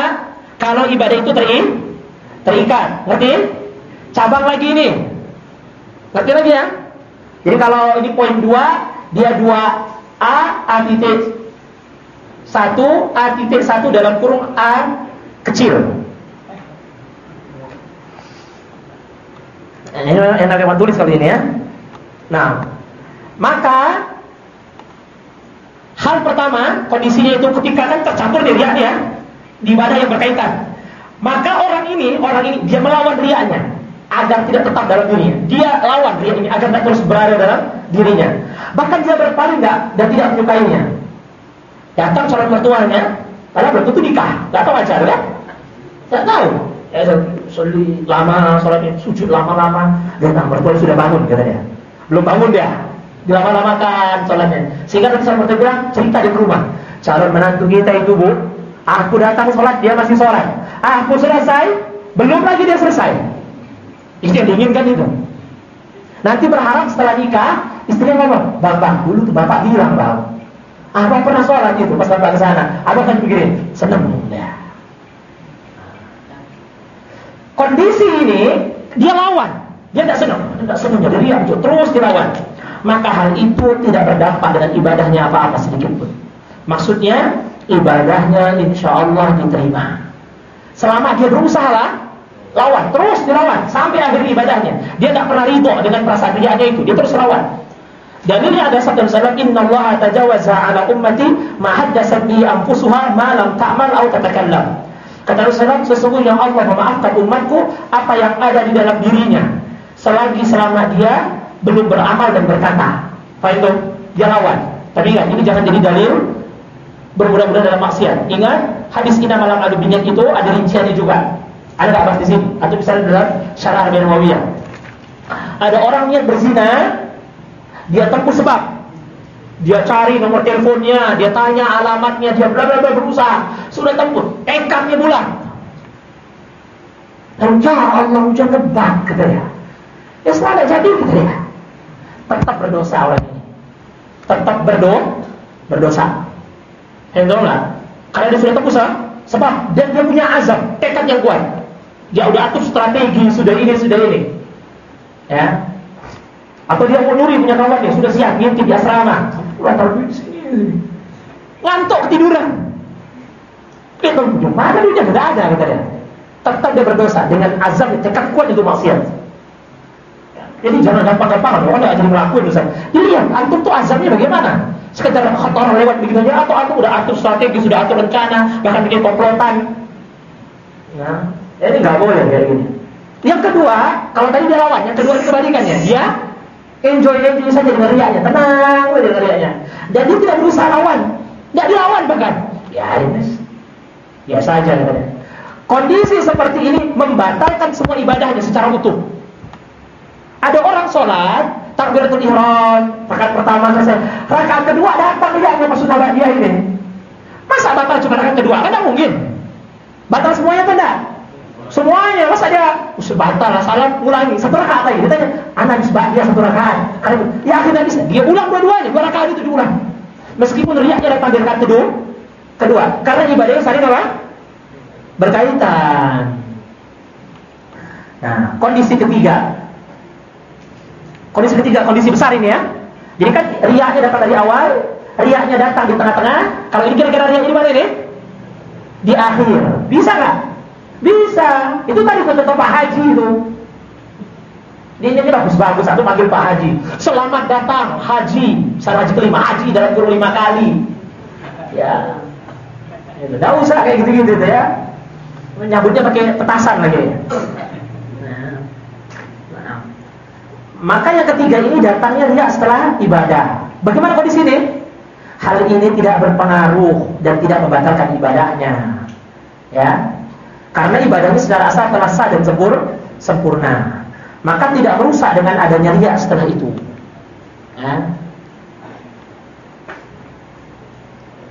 kalau ibadah itu teri terikat, ngerti? Cabang lagi ini, ngerti lagi ya? Jadi kalau ini poin dua, dia dua A, A titik satu A titik satu dalam kurung A kecil. Ini enak yang tulis kali ini ya. Nah, maka hal pertama kondisinya itu ketika kan tercampur di riaknya di ibadah yang berkaitan. Maka orang ini, orang ini dia melawan riaknya agar tidak tetap dalam dirinya. Dia lawan riak ini agar tidak terus berada dalam dirinya. Bahkan dia berpaling dan tidak menyukainya. Datang sholat mertuanya, padahal belum tentu nikah, nggak tahu ajar kan? Nggak tahu. Ya, soli lama, sholatnya sujud lama-lama, datang mertuanya sudah bangun katanya. Belum bangun dia, dilama-lamakan sholatnya. Sehingga nanti sholat mertua bilang cerita di rumah. Calon menantu kita itu bu, aku datang sholat dia masih sholat. Aku selesai, belum lagi dia selesai. Istri yang diinginkan itu. Nanti berharap setelah nikah, istrinya ngomong, bapak dulu tuh bapak bilang bang, Abang pernah sholat itu pas bapak ke sana. Abang kan pikirin, seneng ya. Kondisi ini dia lawan, dia tidak senang, tidak senang jadi riak terus dilawan. Maka hal itu tidak berdampak dengan ibadahnya apa-apa sedikit pun. Maksudnya ibadahnya insya Allah diterima. Selama dia berusaha lah, lawan terus dilawan sampai akhir ibadahnya. Dia tidak pernah ridho dengan perasaan riaknya itu, dia terus lawan. Dalilnya ada sabda Rasulullah, "Inna Allah tajawaza 'ala ummati ma haddathat bi anfusuha ma lam ta'mal aw tatakallam." Kata Rasulullah, sesungguhnya Allah memaafkan umatku apa yang ada di dalam dirinya selagi selama dia belum beramal dan berkata. Faham itu? Dia lawan. Tapi ingat, ini jangan jadi dalil bermudah-mudah dalam maksiat. Ingat, hadis ina malam adu binyak itu ada rinciannya juga. Ada nggak bahas di sini? Atau misalnya dalam syarah Arba'in Nawawiyah. Ada orang yang berzina dia tempuh sebab. Dia cari nomor teleponnya, dia tanya alamatnya, dia bla bla bla berusaha. Sudah tempuh, engkangnya bulan. Dan ya Allah hujan lebat katanya. Ya setelah jadi katanya. Tetap berdosa orang ini. Tetap berdoa, berdosa. Hendong lah. Karena dia sudah tempuh sebab dan dia punya azam, tekad yang kuat. Dia udah atur strategi, sudah ini, sudah ini. Ya, atau dia mau nyuri punya kawan sudah siap ngintip di asrama. Udah taruh duit sini. Ngantuk ketiduran. Itu mana duitnya tidak ada kata dia. Tetap dia berdosa dengan azab tekad kuat itu maksiat. Jadi jangan gampang-gampang orang nggak jadi melakukan dosa. Dilihat antum tuh azabnya bagaimana? Sekedar orang lewat begitu aja atau antum udah atur strategi, sudah atur rencana, bahkan bikin komplotan. Nah, ini nggak boleh kayak gini. Yang kedua, kalau tadi dia lawan, yang kedua kebalikannya. Dia enjoy enjoy saja dengan riaknya, tenang dengan riaknya. Dan dia tidak berusaha lawan, tidak dilawan bahkan. Ya ini biasa saja. Kondisi seperti ini membatalkan semua ibadahnya secara utuh. Ada orang sholat, takbiratul ihram, rakaat pertama selesai, rakaat kedua datang riaknya maksud dia ini. Masa batal cuma rakaat kedua? Kan mungkin. Batal semuanya kan tidak? Semuanya, masa dia batal lah salam ulangi satu rakaat lagi. Dia tanya, anak bisa dia satu rakaat. Ya akhirnya bisa. Dia ulang dua-duanya, dua rakaat itu diulang. Meskipun riaknya datang di rakaat kedua, kedua, karena ibadahnya saling apa? Berkaitan. Nah, kondisi ketiga. Kondisi ketiga, kondisi besar ini ya. Jadi kan riaknya datang dari awal, riaknya datang di tengah-tengah. Kalau ini kira-kira riak di mana ini? Di akhir. Bisa nggak? Bisa. Itu tadi contoh Pak Haji itu. Dia ini bagus-bagus, satu panggil Pak Haji. Selamat datang Haji, salah haji kelima Haji dalam kurun lima kali. Ya, tidak usah kayak gitu-gitu ya. Menyambutnya pakai petasan lagi. Nah. Nah. Maka yang ketiga ini datangnya riak setelah ibadah. Bagaimana kondisi ini? Hal ini tidak berpengaruh dan tidak membatalkan ibadahnya. Ya, karena ibadahnya secara asal telah sah dan sempur, sempurna. Maka tidak merusak dengan adanya riak setelah itu. Ya.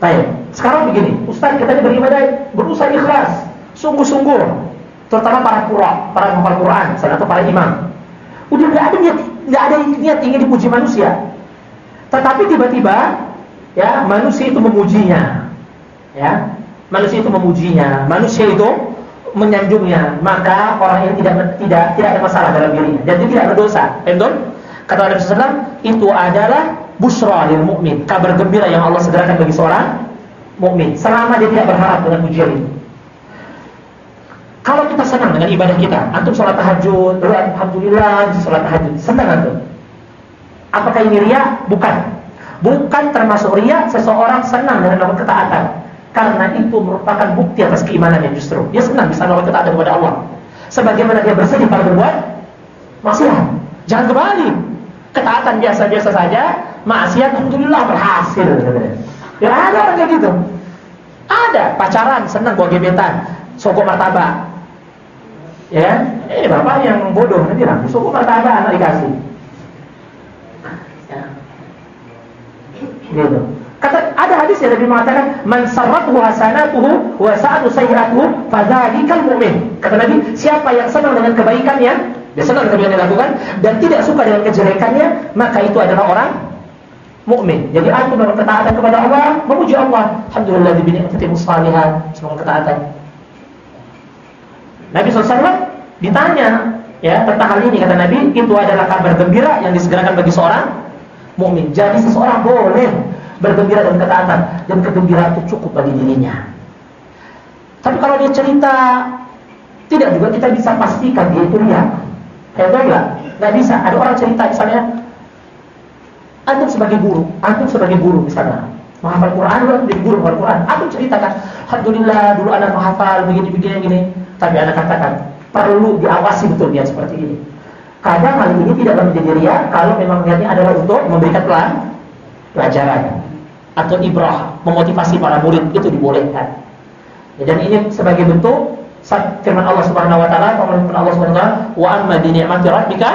Baik, sekarang begini, Ustaz kita beribadah berusaha ikhlas, sungguh-sungguh, terutama para pura, para penghafal Quran, atau para imam. Udah nggak ada niat, nggak ada niat ingin dipuji manusia. Tetapi tiba-tiba, ya manusia itu memujinya, ya manusia itu memujinya, manusia itu menyanjungnya, maka orang ini tidak tidak tidak ada masalah dalam dirinya dan dia tidak berdosa. Betul? Kata Nabi SAW, itu adalah busra lil mukmin, kabar gembira yang Allah sediakan bagi seorang mukmin selama dia tidak berharap dengan pujian itu. Kalau kita senang dengan ibadah kita, antum sholat tahajud, alhamdulillah sholat tahajud, senang antum. Apakah ini ria? Bukan. Bukan termasuk ria seseorang senang dengan melakukan ketaatan. Karena itu merupakan bukti atas keimanannya justru. Dia senang bisa melakukan ketaatan kepada Allah. Sebagaimana dia bersedih pada berbuat maksiat. Jangan kembali. Ketaatan biasa-biasa saja, maksiat alhamdulillah berhasil. Ya ada orang kayak gitu. Ada pacaran senang gua gebetan, sogok martabak. Ya, ini bapak yang bodoh nanti nanti sogok martabak anak dikasih. Ya. Gitu. Kata ada hadis yang Nabi mengatakan man sarrathu hasanatuhu wa sa'atu sayyi'atuhu fadzalikal mu'min. Kata Nabi, siapa yang senang dengan kebaikannya, dia senang dengan yang dilakukan dan tidak suka dengan kejelekannya, maka itu adalah orang mukmin. Jadi aku dalam ketaatan kepada Allah, memuji Allah. Alhamdulillah bi ni'mati musalihat, semua ketaatan. Nabi SAW ditanya ya tentang hal ini kata Nabi itu adalah kabar gembira yang disegerakan bagi seorang mukmin. Jadi seseorang boleh bergembira dan ketaatan dan kegembiraan itu cukup bagi dirinya. Tapi kalau dia cerita tidak juga kita bisa pastikan dia itu riak. Ya enggak? Enggak bisa. Ada orang cerita misalnya antum sebagai guru, antum sebagai guru misalnya menghafal Quran, lu menjadi guru menghafal Quran. Antum ceritakan, alhamdulillah dulu anak menghafal begini begini begini. Tapi anak katakan perlu diawasi betul dia seperti ini. Kadang hal ini tidak menjadi riak kalau memang niatnya adalah untuk memberikan pelan pelajaran atau ibrah memotivasi para murid itu dibolehkan. Ya, dan ini sebagai bentuk firman Allah Subhanahu wa taala, firman Allah Subhanahu wa taala, "Wa amma bi ni'mati rabbika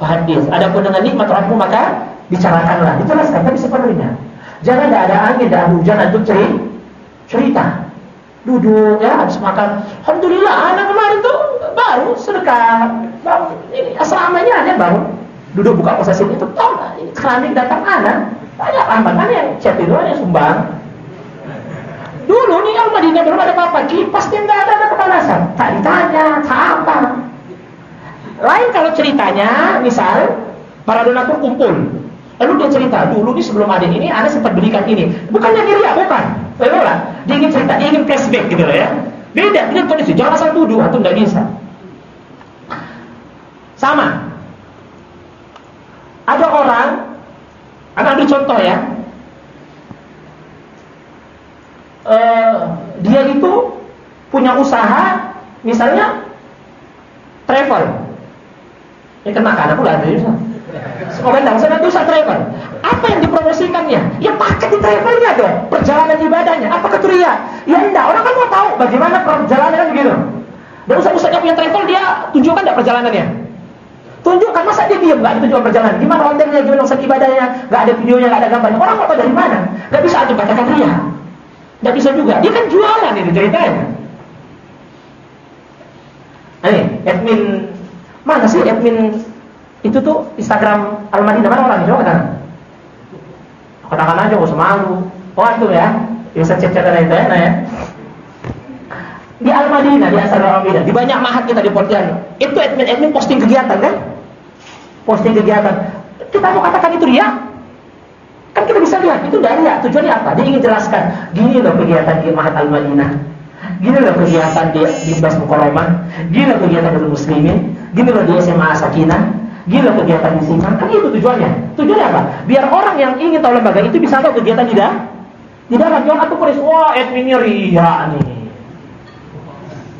fahaddits." Adapun dengan nikmat Rabbmu maka bicarakanlah, dijelaskan tapi sepenuhnya. Jangan ada ada angin, ada hujan untuk cerita. cerita. Duduk ya habis makan. Alhamdulillah anak kemarin tuh baru sedekah. Baru ini asramanya ada baru. Duduk buka posesif itu tahu keramik datang anak Ahmad, mana yang chat itu, yang sumbang? Dulu nih Al Madinah belum ada apa-apa, kipas tidak ada, ada kepanasan. Tak ditanya, tak apa. Lain kalau ceritanya, misal para donatur kumpul, lalu dia cerita, dulu nih sebelum ada ini, Anda sempat berikan ini. Bukannya diri ya, bukan. Lalu lah, dia ingin cerita, dia ingin flashback gitu loh ya. Beda, dengan kondisi, jangan asal tuduh, atau tidak bisa. Sama. Ada orang Anda ambil contoh ya. Uh, dia itu punya usaha, misalnya travel. Ini kena kan pula ada Ustaz. Sekolah sana itu Ustaz travel. Apa yang dipromosikannya? Ya paket di travelnya dong. Perjalanan ibadahnya. Apa keturia? Ya enggak. Orang kan mau tahu bagaimana perjalanan kan begitu. Dan yang punya travel dia tunjukkan enggak perjalanannya? Tunjukkan masa dia diam enggak ditunjukkan perjalanan. Gimana hotelnya, gimana usaha ibadahnya, enggak ada videonya, enggak ada gambarnya. Orang mau tahu dari mana? Enggak bisa antum katakan ria. Enggak bisa juga. Dia kan jualan ini ceritanya. Ini admin mana sih admin itu tuh Instagram Al-Madinah mana orang coba katakan katakan aja gak usah malu oh itu ya bisa cek cek itu ya di Al-Madinah di Instagram Al-Madinah di banyak mahat kita di Pontianak itu admin-admin posting kegiatan kan posting kegiatan kita mau katakan itu dia kan kita bisa lihat itu dari ya tujuannya apa dia ingin jelaskan gini loh kegiatan di Mahat Al-Madinah Gini loh kegiatan di, di Bas Mukoroma, gini loh kegiatan dari muslimin, gini loh di SMA Sakinah, gini loh kegiatan di sini. Kan itu tujuannya. Tujuannya apa? Biar orang yang ingin tahu lembaga itu bisa tahu kegiatan di dalam. Di dalam jangan atau polis, wah adminnya ria nih.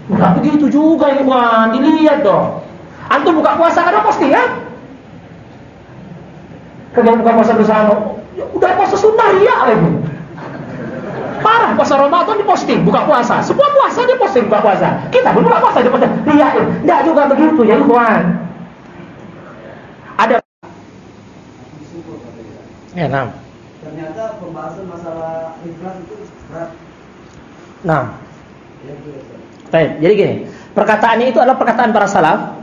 Enggak begitu juga ini bukan, dilihat dong. Antum buka puasa ada posting ya? Kegiatan buka puasa bersama, ya, udah puasa sunnah ya lagi. Parah puasa Ramadan diposting buka puasa. Semua puasa dia posting buka puasa. Kita pun buka puasa dia posting. Lihat, enggak juga begitu ya ikhwan. Ada Ya, nah. Ternyata pembahasan masalah ikhlas itu berat. Nah. Baik, jadi gini, perkataannya itu adalah perkataan para salaf.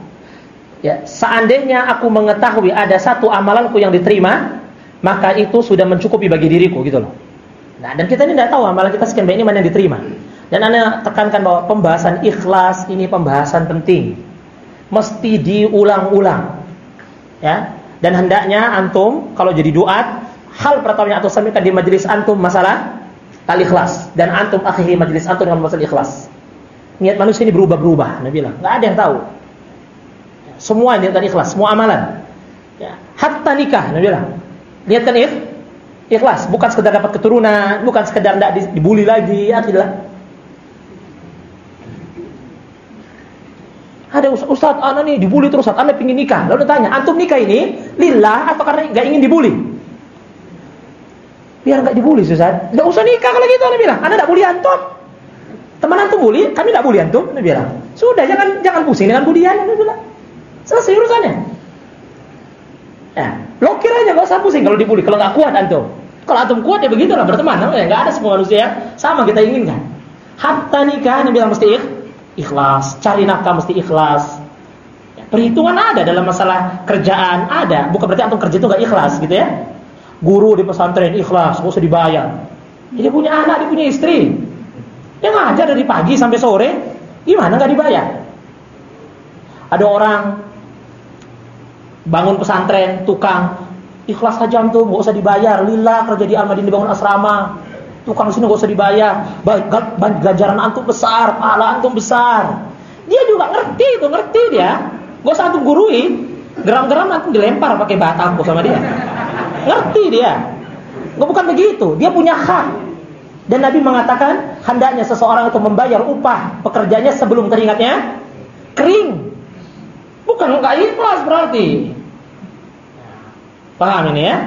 Ya, seandainya aku mengetahui ada satu amalanku yang diterima, maka itu sudah mencukupi bagi diriku gitu loh. Nah, dan kita ini tidak tahu amalan kita sekian banyak ini mana yang diterima. Dan Anda tekankan bahwa pembahasan ikhlas ini pembahasan penting. Mesti diulang-ulang. Ya. Dan hendaknya antum kalau jadi doa, hal pertama yang antum sampaikan di majelis antum masalah al-ikhlas dan antum akhiri majelis antum dengan masalah ikhlas. Niat manusia ini berubah-berubah, Nabi bilang. Enggak ada yang tahu. Semua niatan ikhlas, semua amalan. Ya. Hatta nikah, Nabi bilang. Niatkan ikhlas ikhlas, bukan sekedar dapat keturunan, bukan sekedar tidak dibully lagi, ya tidak. Ada ustaz, anak nih dibully terus, ustaz, anak pingin nikah. Lalu tanya, antum nikah ini lillah atau karena nggak ingin dibully? Biar nggak dibully, Ustaz. Nggak usah nikah kalau gitu, anak bilang. Anak nggak bully antum. Teman antum bully, kami nggak bully antum, anak bilang. Sudah, jangan jangan pusing dengan bulian, anak bilang. Selesai urusannya. Ya, blokir aja, nggak usah pusing kalau dibully. Kalau nggak kuat antum. Kalau antum kuat ya begitulah berteman. Ya nggak ada semua manusia sama kita inginkan. Hatta nikah Nabi bilang mesti ikhlas, cari nafkah mesti ikhlas. Ya, perhitungan ada dalam masalah kerjaan ada. Bukan berarti antum kerja itu nggak ikhlas gitu ya. Guru di pesantren ikhlas, nggak usah dibayar. Jadi punya anak, dia punya istri. Dia ngajar dari pagi sampai sore, gimana nggak dibayar? Ada orang bangun pesantren, tukang, ikhlas saja tuh, nggak usah dibayar, lillah kerja di Al-Madinah bangun asrama, tukang sini nggak usah dibayar, ganjaran antum besar, pahala antum besar. Dia juga ngerti itu, ngerti dia, nggak usah antum gurui, geram-geram antum dilempar pakai batangku sama dia, ngerti dia. Nggak bukan begitu, dia punya hak. Dan Nabi mengatakan hendaknya seseorang itu membayar upah pekerjanya sebelum teringatnya kering. Bukan nggak ikhlas berarti. Paham ini ya?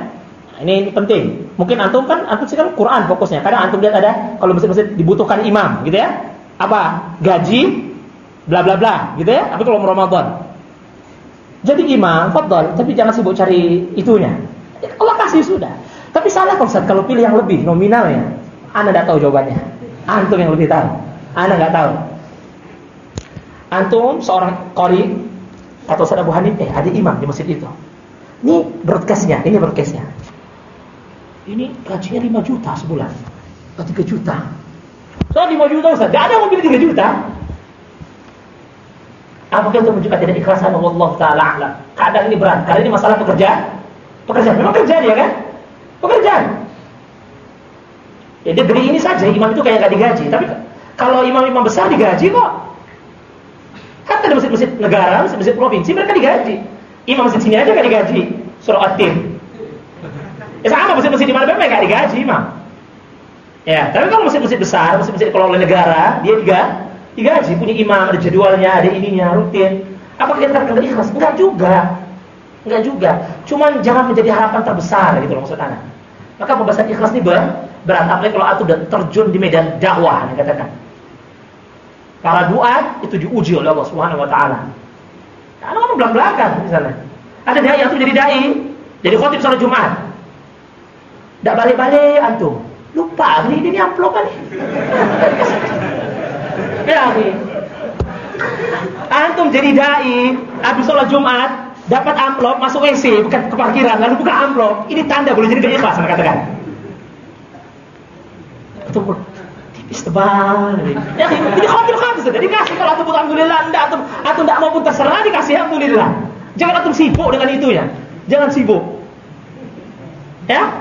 Nah, ini, penting. Mungkin antum kan antum sih kan Quran fokusnya. Kadang antum lihat ada kalau masjid-masjid dibutuhkan imam, gitu ya. Apa? Gaji bla bla bla, gitu ya. Tapi kalau Ramadan. Jadi imam, fadl, tapi jangan sibuk cari itunya. Allah kasih sudah. Tapi salah kok kalau pilih yang lebih nominalnya. Anda tidak tahu jawabannya. Antum yang lebih tahu. Anda nggak tahu. Antum seorang kori atau Ustaz Abu Hanif eh ada imam di masjid itu. Ini broadcastnya, ini broadcastnya. Ini gajinya 5 juta sebulan. 3 juta. So 5 juta Ustaz, gak ada yang mungkin 3 juta. Apakah itu menunjukkan tidak ikhlasan Allah Ta'ala alam. Keadaan ini berat, karena ini masalah pekerjaan. Pekerjaan, memang kerja dia kan? Pekerjaan. Ya, dia beri ini saja, imam itu kayak gak digaji. Tapi kalau imam-imam besar digaji kok. Kan ada masjid-masjid negara, masjid-masjid provinsi, mereka digaji. Imam masjid sini aja gak digaji. Surah At-Tin. Ya sama masjid-masjid di mana memang gak digaji imam. Ya, tapi kalau masjid-masjid besar, masjid-masjid kalau oleh negara, dia juga digaji, punya imam, ada jadwalnya, ada ininya, rutin. Apakah kita terkena ikhlas? Enggak juga. Enggak juga. Cuman jangan menjadi harapan terbesar gitu loh maksud anak. Maka pembahasan ikhlas ini ber, berat apalagi kalau aku udah terjun di medan dakwah katakan. Para doa itu diuji oleh Allah Subhanahu wa taala. Karena orang belak-belakan misalnya. Ada dai antum jadi dai, jadi khotib salat Jumat. Enggak balik-balik antum. Lupa ini ini amplop kan. ya, nih. Antum jadi dai, habis sholat Jumat, dapat amplop masuk WC, bukan ke parkiran, lalu buka amplop. Ini tanda boleh jadi keikhlasan katakan. Itu tipis tebal. Ya, ini khamil khamil sudah dikasih kalau antum alhamdulillah, enggak antum antum enggak mau pun terserah dikasih alhamdulillah. Jangan antum sibuk dengan itu ya. Jangan sibuk. Ya?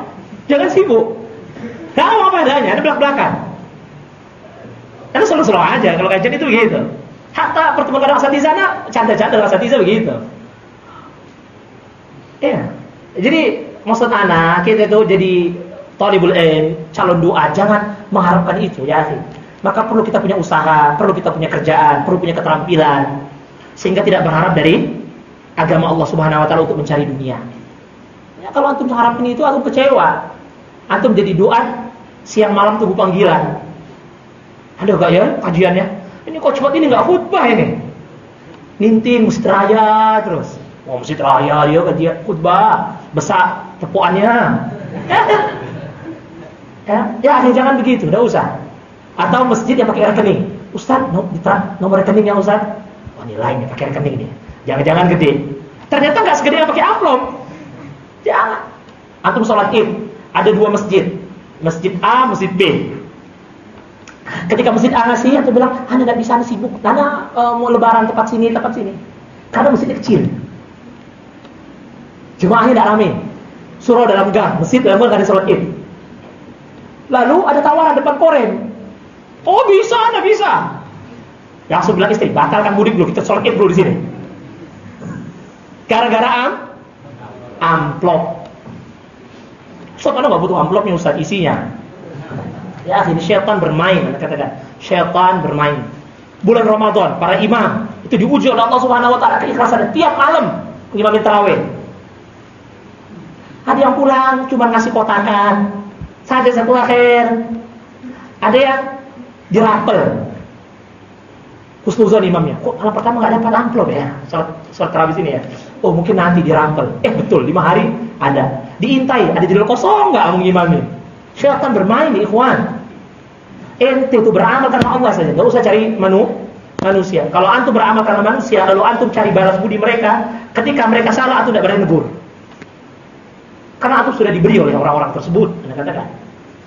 Jangan sibuk. Tahu apa adanya, ada belak-belakan. Karena selalu-selalu aja kalau kajian itu begitu. Hatta pertemuan kadang sana, canda-canda di begitu. Iya. Jadi maksud anak kita itu jadi talibul ilm, calon doa, jangan mengharapkan itu ya sih. Maka perlu kita punya usaha, perlu kita punya kerjaan, perlu punya keterampilan sehingga tidak berharap dari agama Allah Subhanahu wa taala untuk mencari dunia. Ya, kalau antum harapin itu antum kecewa. Antum jadi doa siang malam tunggu panggilan. Ada gak ya kajiannya? Ini kok cepat ini nggak khutbah ini. Nintin masjid raya terus. Wah masjid raya dia dia khutbah besar tepuannya. Ya, ya. ya, ya jangan begitu, enggak usah. Atau masjid yang pakai rekening. Ustaz, nomor rekeningnya Ustaz. Wah ini lain pakai rekening nih. Jangan-jangan gede. Ternyata nggak segede yang pakai amplop. Jangan. Antum sholat id, ada dua masjid. Masjid A, masjid B. Ketika masjid A ngasih, aku bilang, anda nggak bisa, anda sibuk. Anda uh, mau lebaran tempat sini, tempat sini. Karena masjidnya kecil. Jemaahnya tidak ramai. Surau dalam gang, masjid dalam gang ada sholat id. Lalu ada tawaran depan korem. Oh bisa, anda bisa. Yang bilang istri, batalkan mudik dulu, kita sholat id dulu di sini. Gara-gara am, amplop. Ustaz, anda nggak butuh amplopnya Ustaz, isinya. Ya, ini syaitan bermain, katakan. Syaitan bermain. Bulan Ramadan, para imam itu diuji oleh Allah Subhanahu wa taala keikhlasan tiap malam mengimamin tarawih. Ada yang pulang cuma ngasih kotakan, saja satu akhir. Ada yang dirapel. Husnuzon imamnya. Kok malam pertama nggak dapat amplop ya? Salat salat tarawih ini ya. Oh mungkin nanti dirampel. Eh betul lima hari ada. Diintai ada jadwal kosong nggak mengimamin. Syaitan bermain di ikhwan. Ente itu beramal karena Allah saja, nggak usah cari manu, manusia. Kalau antum beramal karena manusia, lalu antum cari balas budi mereka, ketika mereka salah antum tidak berani negur. Karena antum sudah diberi oleh orang-orang tersebut, anda katakan.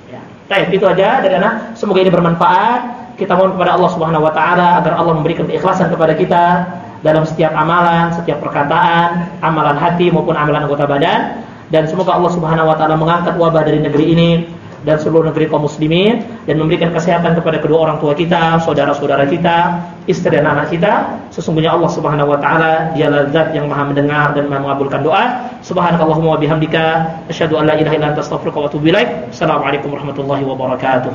Ya. Baik, itu aja dari anak. Semoga ini bermanfaat. Kita mohon kepada Allah Subhanahu wa taala agar Allah memberikan keikhlasan kepada kita dalam setiap amalan, setiap perkataan, amalan hati maupun amalan anggota badan dan semoga Allah Subhanahu wa taala mengangkat wabah dari negeri ini dan seluruh negeri kaum muslimin dan memberikan kesehatan kepada kedua orang tua kita, saudara-saudara kita, istri dan anak kita. Sesungguhnya Allah Subhanahu wa taala dialah zat yang Maha mendengar dan Maha mengabulkan doa. Subhanakallahumma wa bihamdika asyhadu an la ilaha illa anta astaghfiruka wa atubu ilaik. Assalamualaikum warahmatullahi wabarakatuh.